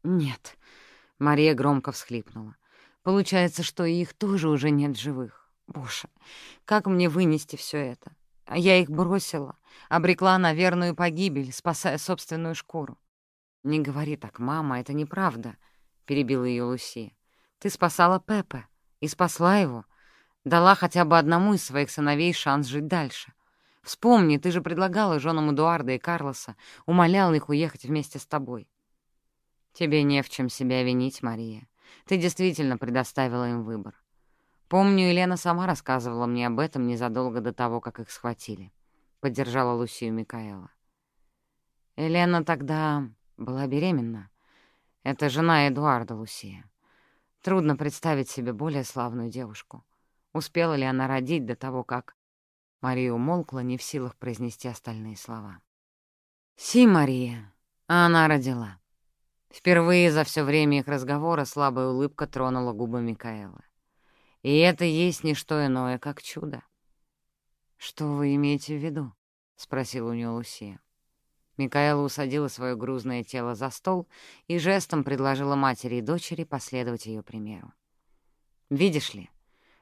«Нет», — Мария громко всхлипнула. «Получается, что и их тоже уже нет живых. Боже, как мне вынести все это? Я их бросила, обрекла на верную погибель, спасая собственную шкуру». «Не говори так, мама, это неправда», — перебила ее Луси. «Ты спасала Пепе и спасла его» Дала хотя бы одному из своих сыновей шанс жить дальше. Вспомни, ты же предлагала женам Эдуарда и Карлоса, умоляла их уехать вместе с тобой. Тебе не в чем себя винить, Мария. Ты действительно предоставила им выбор. Помню, Елена сама рассказывала мне об этом незадолго до того, как их схватили. Поддержала Лусию Микаэла. Елена тогда была беременна. Это жена Эдуарда Лусия. Трудно представить себе более славную девушку. Успела ли она родить до того, как... Мария умолкла, не в силах произнести остальные слова. «Си, Мария!» А она родила. Впервые за все время их разговора слабая улыбка тронула губы Микаэлы. И это есть не что иное, как чудо. «Что вы имеете в виду?» — спросила у нее Лусия. Микаэла усадила свое грузное тело за стол и жестом предложила матери и дочери последовать ее примеру. «Видишь ли,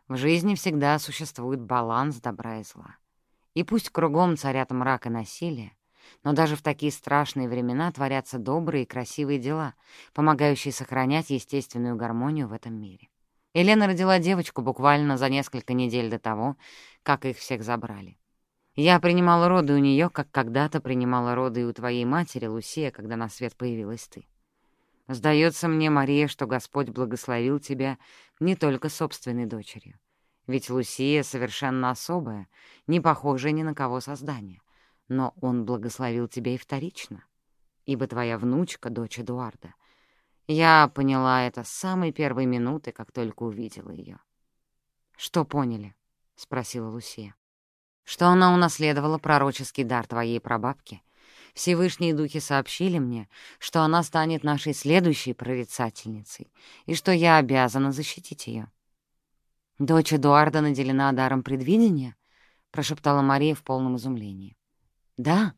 в жизни всегда существует баланс добра и зла. И пусть кругом царят мрак и насилие, но даже в такие страшные времена творятся добрые и красивые дела, помогающие сохранять естественную гармонию в этом мире. Елена родила девочку буквально за несколько недель до того, как их всех забрали. Я принимала роды у нее, как когда-то принимала роды и у твоей матери, Лусия, когда на свет появилась ты. Сдается мне, Мария, что Господь благословил тебя не только собственной дочерью. Ведь Лусия совершенно особая, не похожая ни на кого создание. Но Он благословил тебя и вторично, ибо твоя внучка — дочь Эдуарда. Я поняла это с самой первой минуты, как только увидела ее. «Что поняли?» — спросила Лусия что она унаследовала пророческий дар твоей прабабки. Всевышние духи сообщили мне, что она станет нашей следующей прорицательницей, и что я обязана защитить ее. «Дочь Эдуарда наделена даром предвидения?» — прошептала Мария в полном изумлении. «Да,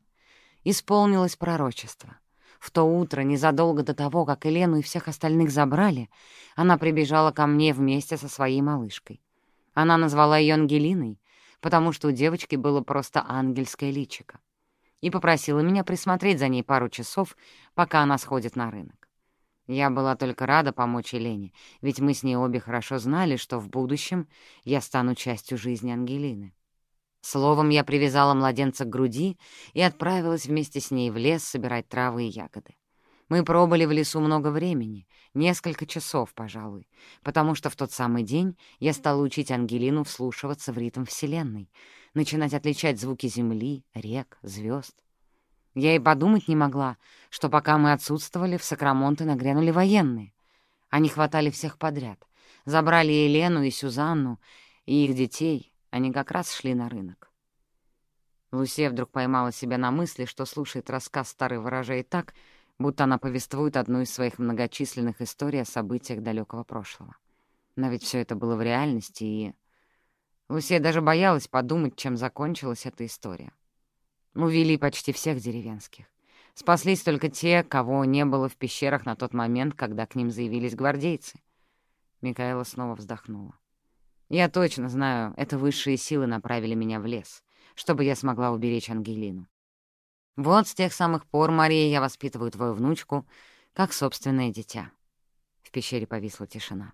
исполнилось пророчество. В то утро, незадолго до того, как Елену и всех остальных забрали, она прибежала ко мне вместе со своей малышкой. Она назвала ее Ангелиной, потому что у девочки было просто ангельское личико, и попросила меня присмотреть за ней пару часов, пока она сходит на рынок. Я была только рада помочь Елене, ведь мы с ней обе хорошо знали, что в будущем я стану частью жизни Ангелины. Словом, я привязала младенца к груди и отправилась вместе с ней в лес собирать травы и ягоды. Мы пробыли в лесу много времени, несколько часов, пожалуй, потому что в тот самый день я стала учить Ангелину вслушиваться в ритм Вселенной, начинать отличать звуки земли, рек, звезд. Я и подумать не могла, что пока мы отсутствовали, в Сакрамонте нагрянули военные. Они хватали всех подряд, забрали Елену и Сюзанну, и их детей, они как раз шли на рынок. Лусия вдруг поймала себя на мысли, что слушает рассказ старой ворожей так, будто она повествует одну из своих многочисленных историй о событиях далекого прошлого. Но ведь все это было в реальности, и... Лусия даже боялась подумать, чем закончилась эта история. Увели почти всех деревенских. Спаслись только те, кого не было в пещерах на тот момент, когда к ним заявились гвардейцы. Микаэла снова вздохнула. «Я точно знаю, это высшие силы направили меня в лес, чтобы я смогла уберечь Ангелину. Вот с тех самых пор, Мария, я воспитываю твою внучку как собственное дитя». В пещере повисла тишина.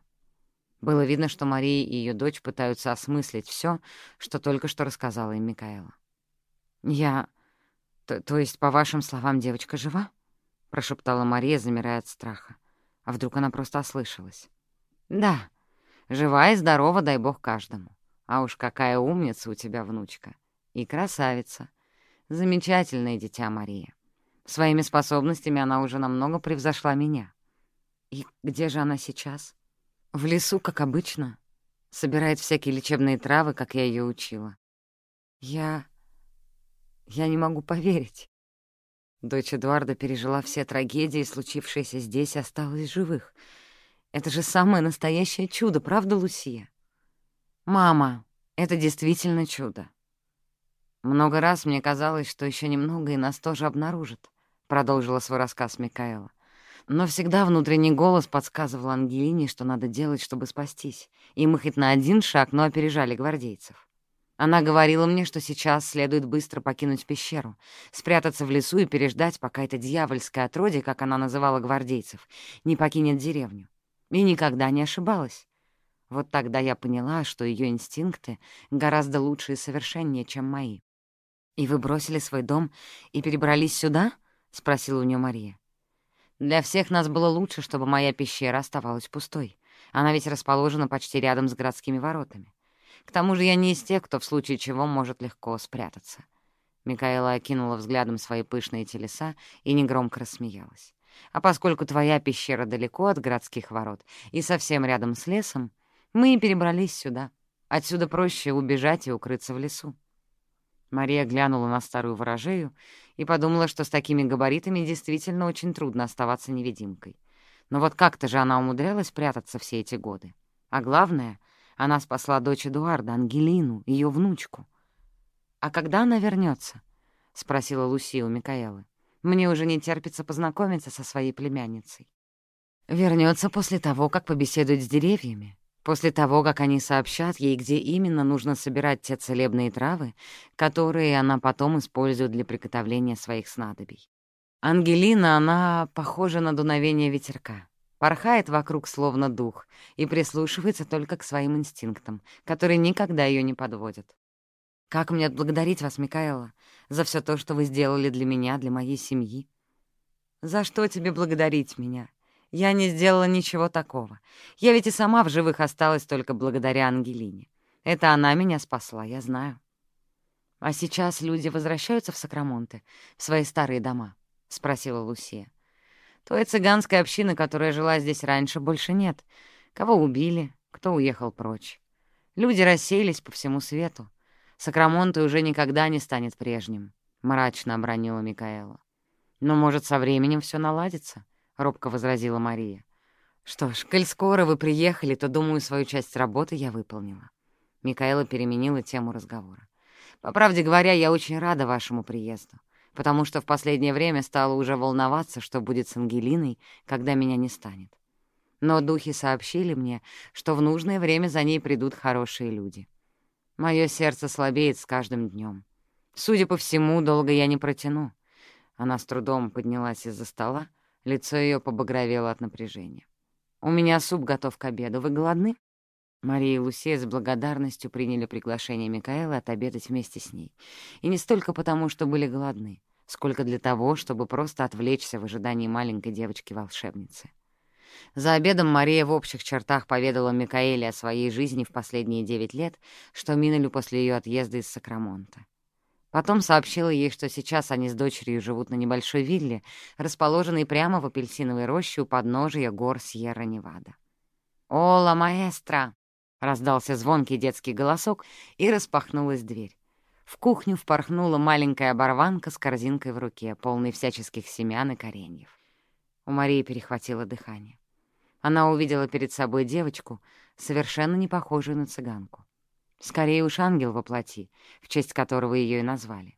Было видно, что Мария и ее дочь пытаются осмыслить все, что только что рассказала им Микаэла. «Я... То, то есть, по вашим словам, девочка жива?» — прошептала Мария, замирая от страха. А вдруг она просто ослышалась? «Да, жива и здорова, дай бог каждому. А уж какая умница у тебя внучка. И красавица. Замечательное дитя Мария. Своими способностями она уже намного превзошла меня. И где же она сейчас? В лесу, как обычно. Собирает всякие лечебные травы, как я ее учила. Я... я не могу поверить. Дочь Эдуарда пережила все трагедии, случившиеся здесь, и осталась живых. Это же самое настоящее чудо, правда, Лусия? Мама, это действительно чудо. «Много раз мне казалось, что еще немного и нас тоже обнаружат», — продолжила свой рассказ Микаэла. Но всегда внутренний голос подсказывал Ангелине, что надо делать, чтобы спастись, и мы хоть на один шаг, но опережали гвардейцев. Она говорила мне, что сейчас следует быстро покинуть пещеру, спрятаться в лесу и переждать, пока это дьявольское отродье, как она называла гвардейцев, не покинет деревню. И никогда не ошибалась. Вот тогда я поняла, что ее инстинкты гораздо лучше и совершеннее, чем мои. «И вы бросили свой дом и перебрались сюда?» — спросила у нее Мария. «Для всех нас было лучше, чтобы моя пещера оставалась пустой. Она ведь расположена почти рядом с городскими воротами. К тому же я не из тех, кто в случае чего может легко спрятаться». Микаэла окинула взглядом свои пышные телеса и негромко рассмеялась. «А поскольку твоя пещера далеко от городских ворот и совсем рядом с лесом, мы и перебрались сюда. Отсюда проще убежать и укрыться в лесу». Мария глянула на старую ворожею и подумала, что с такими габаритами действительно очень трудно оставаться невидимкой. Но вот как-то же она умудрялась прятаться все эти годы. А главное, она спасла дочь Эдуарда, Ангелину, ее внучку. «А когда она вернется? спросила Лусия у Микаэлы. «Мне уже не терпится познакомиться со своей племянницей». Вернется после того, как побеседует с деревьями. После того, как они сообщат ей, где именно нужно собирать те целебные травы, которые она потом использует для приготовления своих снадобий. Ангелина, она похожа на дуновение ветерка. Порхает вокруг словно дух и прислушивается только к своим инстинктам, которые никогда ее не подводят. Как мне отблагодарить вас, Микаэла, за все то, что вы сделали для меня, для моей семьи? За что тебе благодарить меня? Я не сделала ничего такого. Я ведь и сама в живых осталась только благодаря Ангелине. Это она меня спасла, я знаю. А сейчас люди возвращаются в Сакрамонте, в свои старые дома. — спросила Лусия. «Той цыганской общины, которая жила здесь раньше, больше нет. Кого убили, кто уехал прочь. Люди рассеялись по всему свету. Сакрамонте уже никогда не станет прежним», — мрачно обронила Микаэла. «Но, может, со временем все наладится», — робко возразила Мария. «Что ж, коль скоро вы приехали, то, думаю, свою часть работы я выполнила». Микаэла переменила тему разговора. «По правде говоря, я очень рада вашему приезду потому что в последнее время стала уже волноваться, что будет с Ангелиной, когда меня не станет. Но духи сообщили мне, что в нужное время за ней придут хорошие люди. Мое сердце слабеет с каждым днем. Судя по всему, долго я не протяну. Она с трудом поднялась из-за стола, лицо ее побагровело от напряжения. «У меня суп готов к обеду. Вы голодны?» Мария и Лусея с благодарностью приняли приглашение Микаэла отобедать вместе с ней. И не столько потому, что были голодны, сколько для того, чтобы просто отвлечься в ожидании маленькой девочки-волшебницы. За обедом Мария в общих чертах поведала Микаэле о своей жизни в последние девять лет, что минули после ее отъезда из Сакрамонта. Потом сообщила ей, что сейчас они с дочерью живут на небольшой вилле, расположенной прямо в апельсиновой роще у подножия гор Сьерра-Невада. «Ола, маэстро!» Раздался звонкий детский голосок, и распахнулась дверь. В кухню впорхнула маленькая оборванка с корзинкой в руке, полной всяческих семян и кореньев. У Марии перехватило дыхание. Она увидела перед собой девочку, совершенно не похожую на цыганку. Скорее уж ангел во плоти, в честь которого ее и назвали.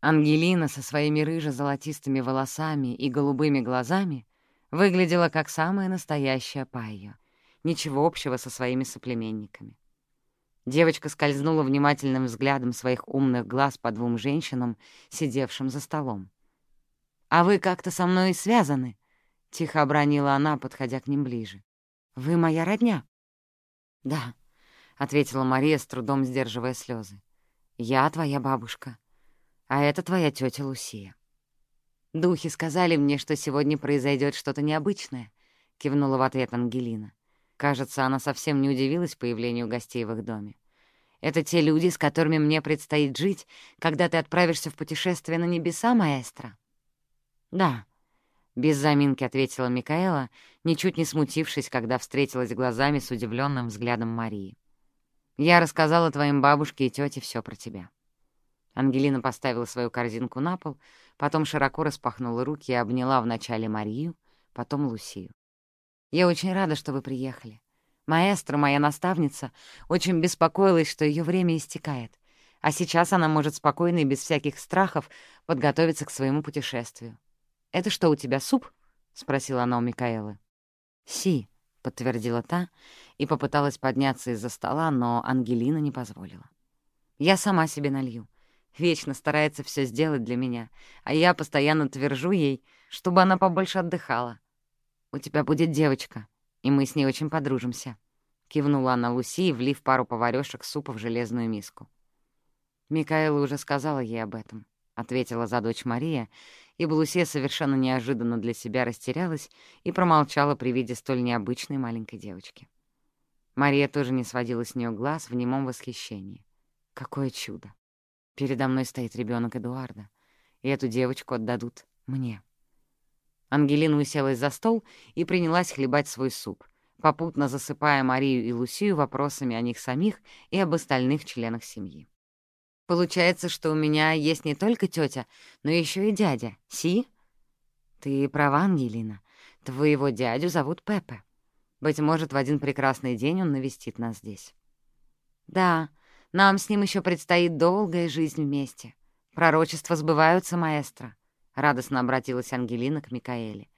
Ангелина со своими рыжо-золотистыми волосами и голубыми глазами выглядела как самая настоящая Пайо — ничего общего со своими соплеменниками. Девочка скользнула внимательным взглядом своих умных глаз по двум женщинам, сидевшим за столом. «А вы как-то со мной связаны?» — тихо обронила она, подходя к ним ближе. «Вы моя родня?» «Да», — ответила Мария, с трудом сдерживая слезы. «Я твоя бабушка, а это твоя тетя Лусия». «Духи сказали мне, что сегодня произойдет что-то необычное», — кивнула в ответ Ангелина. Кажется, она совсем не удивилась появлению гостей в их доме. «Это те люди, с которыми мне предстоит жить, когда ты отправишься в путешествие на небеса, маэстро?» «Да», — без заминки ответила Микаэла, ничуть не смутившись, когда встретилась глазами с удивленным взглядом Марии. «Я рассказала твоим бабушке и тете все про тебя». Ангелина поставила свою корзинку на пол, потом широко распахнула руки и обняла вначале Марию, потом Лусию. Я очень рада, что вы приехали. Маэстро, моя наставница, очень беспокоилась, что ее время истекает, а сейчас она может спокойно и без всяких страхов подготовиться к своему путешествию. «Это что, у тебя суп?» — спросила она у Микаэлы. «Си», — подтвердила та и попыталась подняться из-за стола, но Ангелина не позволила. «Я сама себе налью. Вечно старается все сделать для меня, а я постоянно твержу ей, чтобы она побольше отдыхала. «У тебя будет девочка, и мы с ней очень подружимся», — кивнула она Луси, влив пару поварёшек супа в железную миску. Микаэла уже сказала ей об этом, — ответила за дочь Мария, ибо Лусия совершенно неожиданно для себя растерялась и промолчала при виде столь необычной маленькой девочки. Мария тоже не сводила с нее глаз в немом восхищении. Какое чудо! Передо мной стоит ребенок Эдуарда, и эту девочку отдадут мне. Ангелина уселась за стол и принялась хлебать свой суп, попутно засыпая Марию и Лусию вопросами о них самих и об остальных членах семьи. «Получается, что у меня есть не только тетя, но еще и дядя, Си?» «Ты права, Ангелина. Твоего дядю зовут Пепе. Быть может, в один прекрасный день он навестит нас здесь». «Да, нам с ним еще предстоит долгая жизнь вместе. Пророчества сбываются, маэстро», — радостно обратилась Ангелина к Микаэле.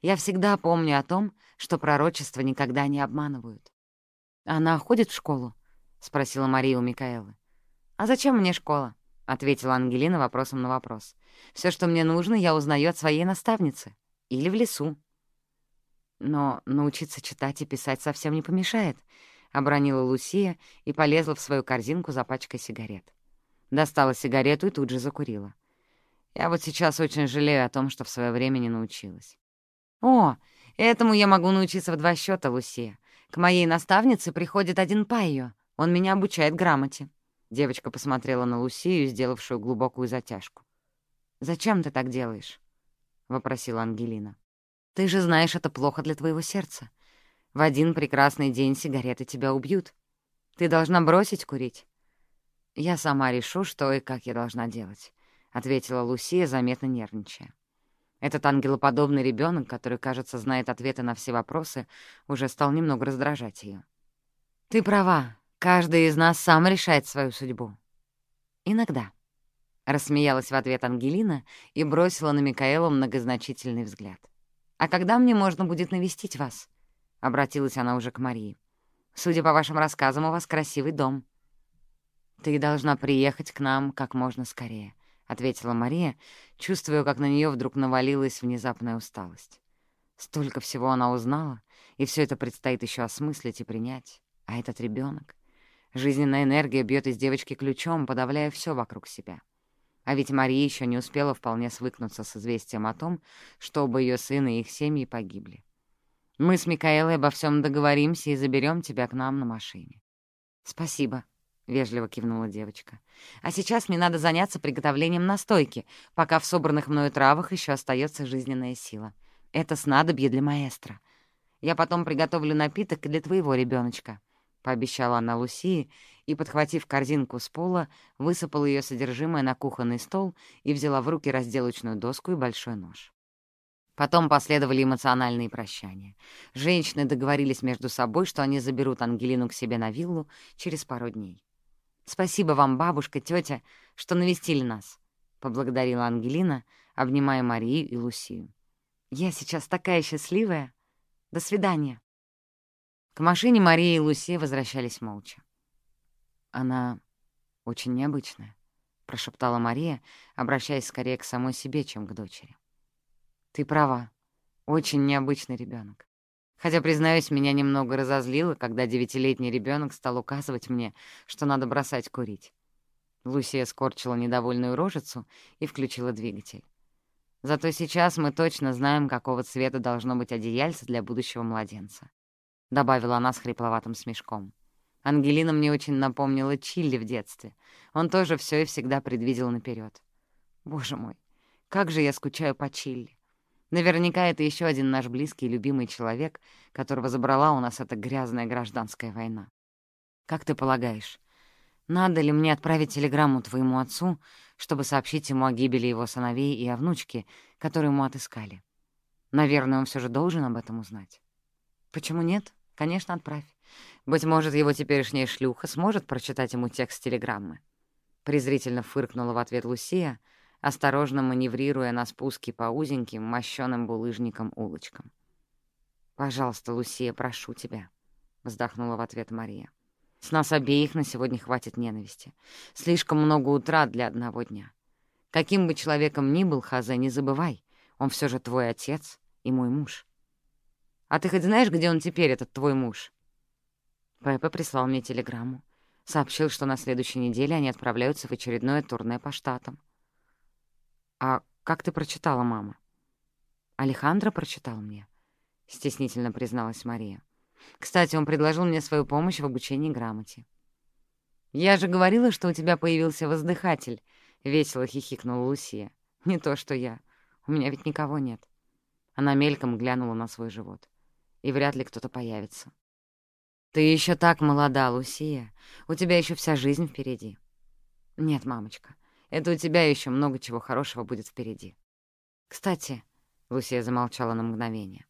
«Я всегда помню о том, что пророчества никогда не обманывают». «Она ходит в школу?» — спросила Мария у Микаэлы. «А зачем мне школа?» — ответила Ангелина вопросом на вопрос. Все, что мне нужно, я узнаю от своей наставницы. Или в лесу». «Но научиться читать и писать совсем не помешает», — обронила Лусия и полезла в свою корзинку за пачкой сигарет. Достала сигарету и тут же закурила. Я вот сейчас очень жалею о том, что в свое время не научилась. «О, этому я могу научиться в два счета, Лусия. К моей наставнице приходит один пайо. Он меня обучает грамоте». Девочка посмотрела на Лусию, сделавшую глубокую затяжку. «Зачем ты так делаешь?» — вопросила Ангелина. «Ты же знаешь, это плохо для твоего сердца. В один прекрасный день сигареты тебя убьют. Ты должна бросить курить». «Я сама решу, что и как я должна делать», — ответила Лусия, заметно нервничая. Этот ангелоподобный ребенок, который, кажется, знает ответы на все вопросы, уже стал немного раздражать ее. «Ты права. Каждый из нас сам решает свою судьбу. Иногда». Рассмеялась в ответ Ангелина и бросила на Микаэла многозначительный взгляд. «А когда мне можно будет навестить вас?» — обратилась она уже к Марии. «Судя по вашим рассказам, у вас красивый дом». «Ты должна приехать к нам как можно скорее», — ответила Мария, чувствуя, как на нее вдруг навалилась внезапная усталость. Столько всего она узнала, и все это предстоит еще осмыслить и принять. А этот ребенок, Жизненная энергия бьет из девочки ключом, подавляя все вокруг себя. А ведь Мария еще не успела вполне свыкнуться с известием о том, что ее сына и их семьи погибли. Мы с Микаэлой обо всем договоримся и заберем тебя к нам на машине. «Спасибо», — вежливо кивнула девочка. «А сейчас мне надо заняться приготовлением настойки, пока в собранных мною травах еще остается жизненная сила. Это снадобье для маэстро. Я потом приготовлю напиток для твоего ребеночка пообещала она Лусии и, подхватив корзинку с пола, высыпала ее содержимое на кухонный стол и взяла в руки разделочную доску и большой нож. Потом последовали эмоциональные прощания. Женщины договорились между собой, что они заберут Ангелину к себе на виллу через пару дней. «Спасибо вам, бабушка, тетя, что навестили нас», — поблагодарила Ангелина, обнимая Марию и Лусию. «Я сейчас такая счастливая. До свидания». К машине Мария и Луси возвращались молча. «Она очень необычная», — прошептала Мария, обращаясь скорее к самой себе, чем к дочери. «Ты права. Очень необычный ребенок. Хотя, признаюсь, меня немного разозлило, когда девятилетний ребенок стал указывать мне, что надо бросать курить. Лусия скорчила недовольную рожицу и включила двигатель. Зато сейчас мы точно знаем, какого цвета должно быть одеяльце для будущего младенца. — добавила она с хрипловатым смешком. Ангелина мне очень напомнила Чилли в детстве. Он тоже все и всегда предвидел наперед. Боже мой, как же я скучаю по Чилли. Наверняка это еще один наш близкий и любимый человек, которого забрала у нас эта грязная гражданская война. Как ты полагаешь, надо ли мне отправить телеграмму твоему отцу, чтобы сообщить ему о гибели его сыновей и о внучке, которую ему отыскали? Наверное, он все же должен об этом узнать. Почему нет? Конечно, отправь. Быть может, его теперешняя шлюха сможет прочитать ему текст телеграммы. Презрительно фыркнула в ответ Лусия, осторожно маневрируя на спуске по узеньким, мощёным булыжником улочкам. «Пожалуйста, Лусия, прошу тебя», — вздохнула в ответ Мария. «С нас обеих на сегодня хватит ненависти. Слишком много утрат для одного дня. Каким бы человеком ни был Хазе, не забывай, он все же твой отец и мой муж». А ты хоть знаешь, где он теперь, этот твой муж?» Пеппа прислал мне телеграмму. Сообщил, что на следующей неделе они отправляются в очередное турне по штатам. «А как ты прочитала, мама?» «Алехандро прочитал мне», — стеснительно призналась Мария. «Кстати, он предложил мне свою помощь в обучении грамоте». «Я же говорила, что у тебя появился воздыхатель», — весело хихикнула Лусия. «Не то, что я. У меня ведь никого нет». Она мельком глянула на свой живот и вряд ли кто-то появится. «Ты еще так молода, Лусия. У тебя еще вся жизнь впереди». «Нет, мамочка, это у тебя еще много чего хорошего будет впереди». «Кстати», — Лусия замолчала на мгновение,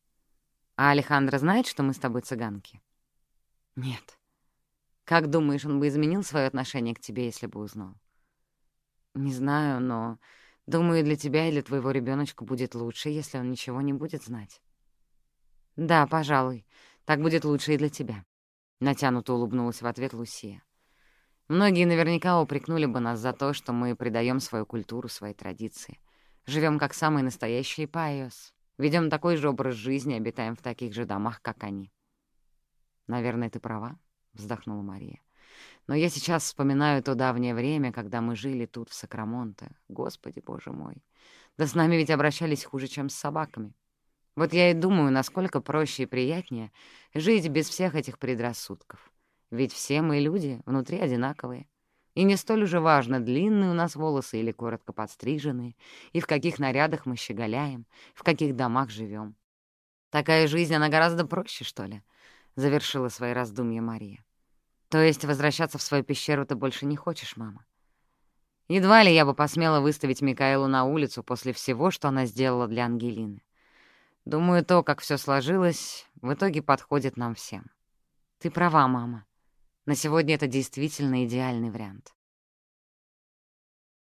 «а Алехандро знает, что мы с тобой цыганки?» «Нет». «Как думаешь, он бы изменил свое отношение к тебе, если бы узнал?» «Не знаю, но думаю, для тебя и для твоего ребеночка будет лучше, если он ничего не будет знать». «Да, пожалуй, так будет лучше и для тебя», — Натянуто улыбнулась в ответ Лусия. Многие наверняка упрекнули бы нас за то, что мы предаем свою культуру, свои традиции. Живем как самые настоящие пайос. Ведем такой же образ жизни, обитаем в таких же домах, как они. «Наверное, ты права», — вздохнула Мария. «Но я сейчас вспоминаю то давнее время, когда мы жили тут, в Сакрамонте. Господи, боже мой! Да с нами ведь обращались хуже, чем с собаками. Вот я и думаю, насколько проще и приятнее жить без всех этих предрассудков. Ведь все мы люди, внутри одинаковые. И не столь уже важно, длинные у нас волосы или коротко подстриженные, и в каких нарядах мы щеголяем, в каких домах живем. Такая жизнь, она гораздо проще, что ли?» — завершила свои раздумья Мария. «То есть возвращаться в свою пещеру ты больше не хочешь, мама?» Едва ли я бы посмела выставить Микаэлу на улицу после всего, что она сделала для Ангелины. Думаю, то, как все сложилось, в итоге подходит нам всем. Ты права, мама. На сегодня это действительно идеальный вариант.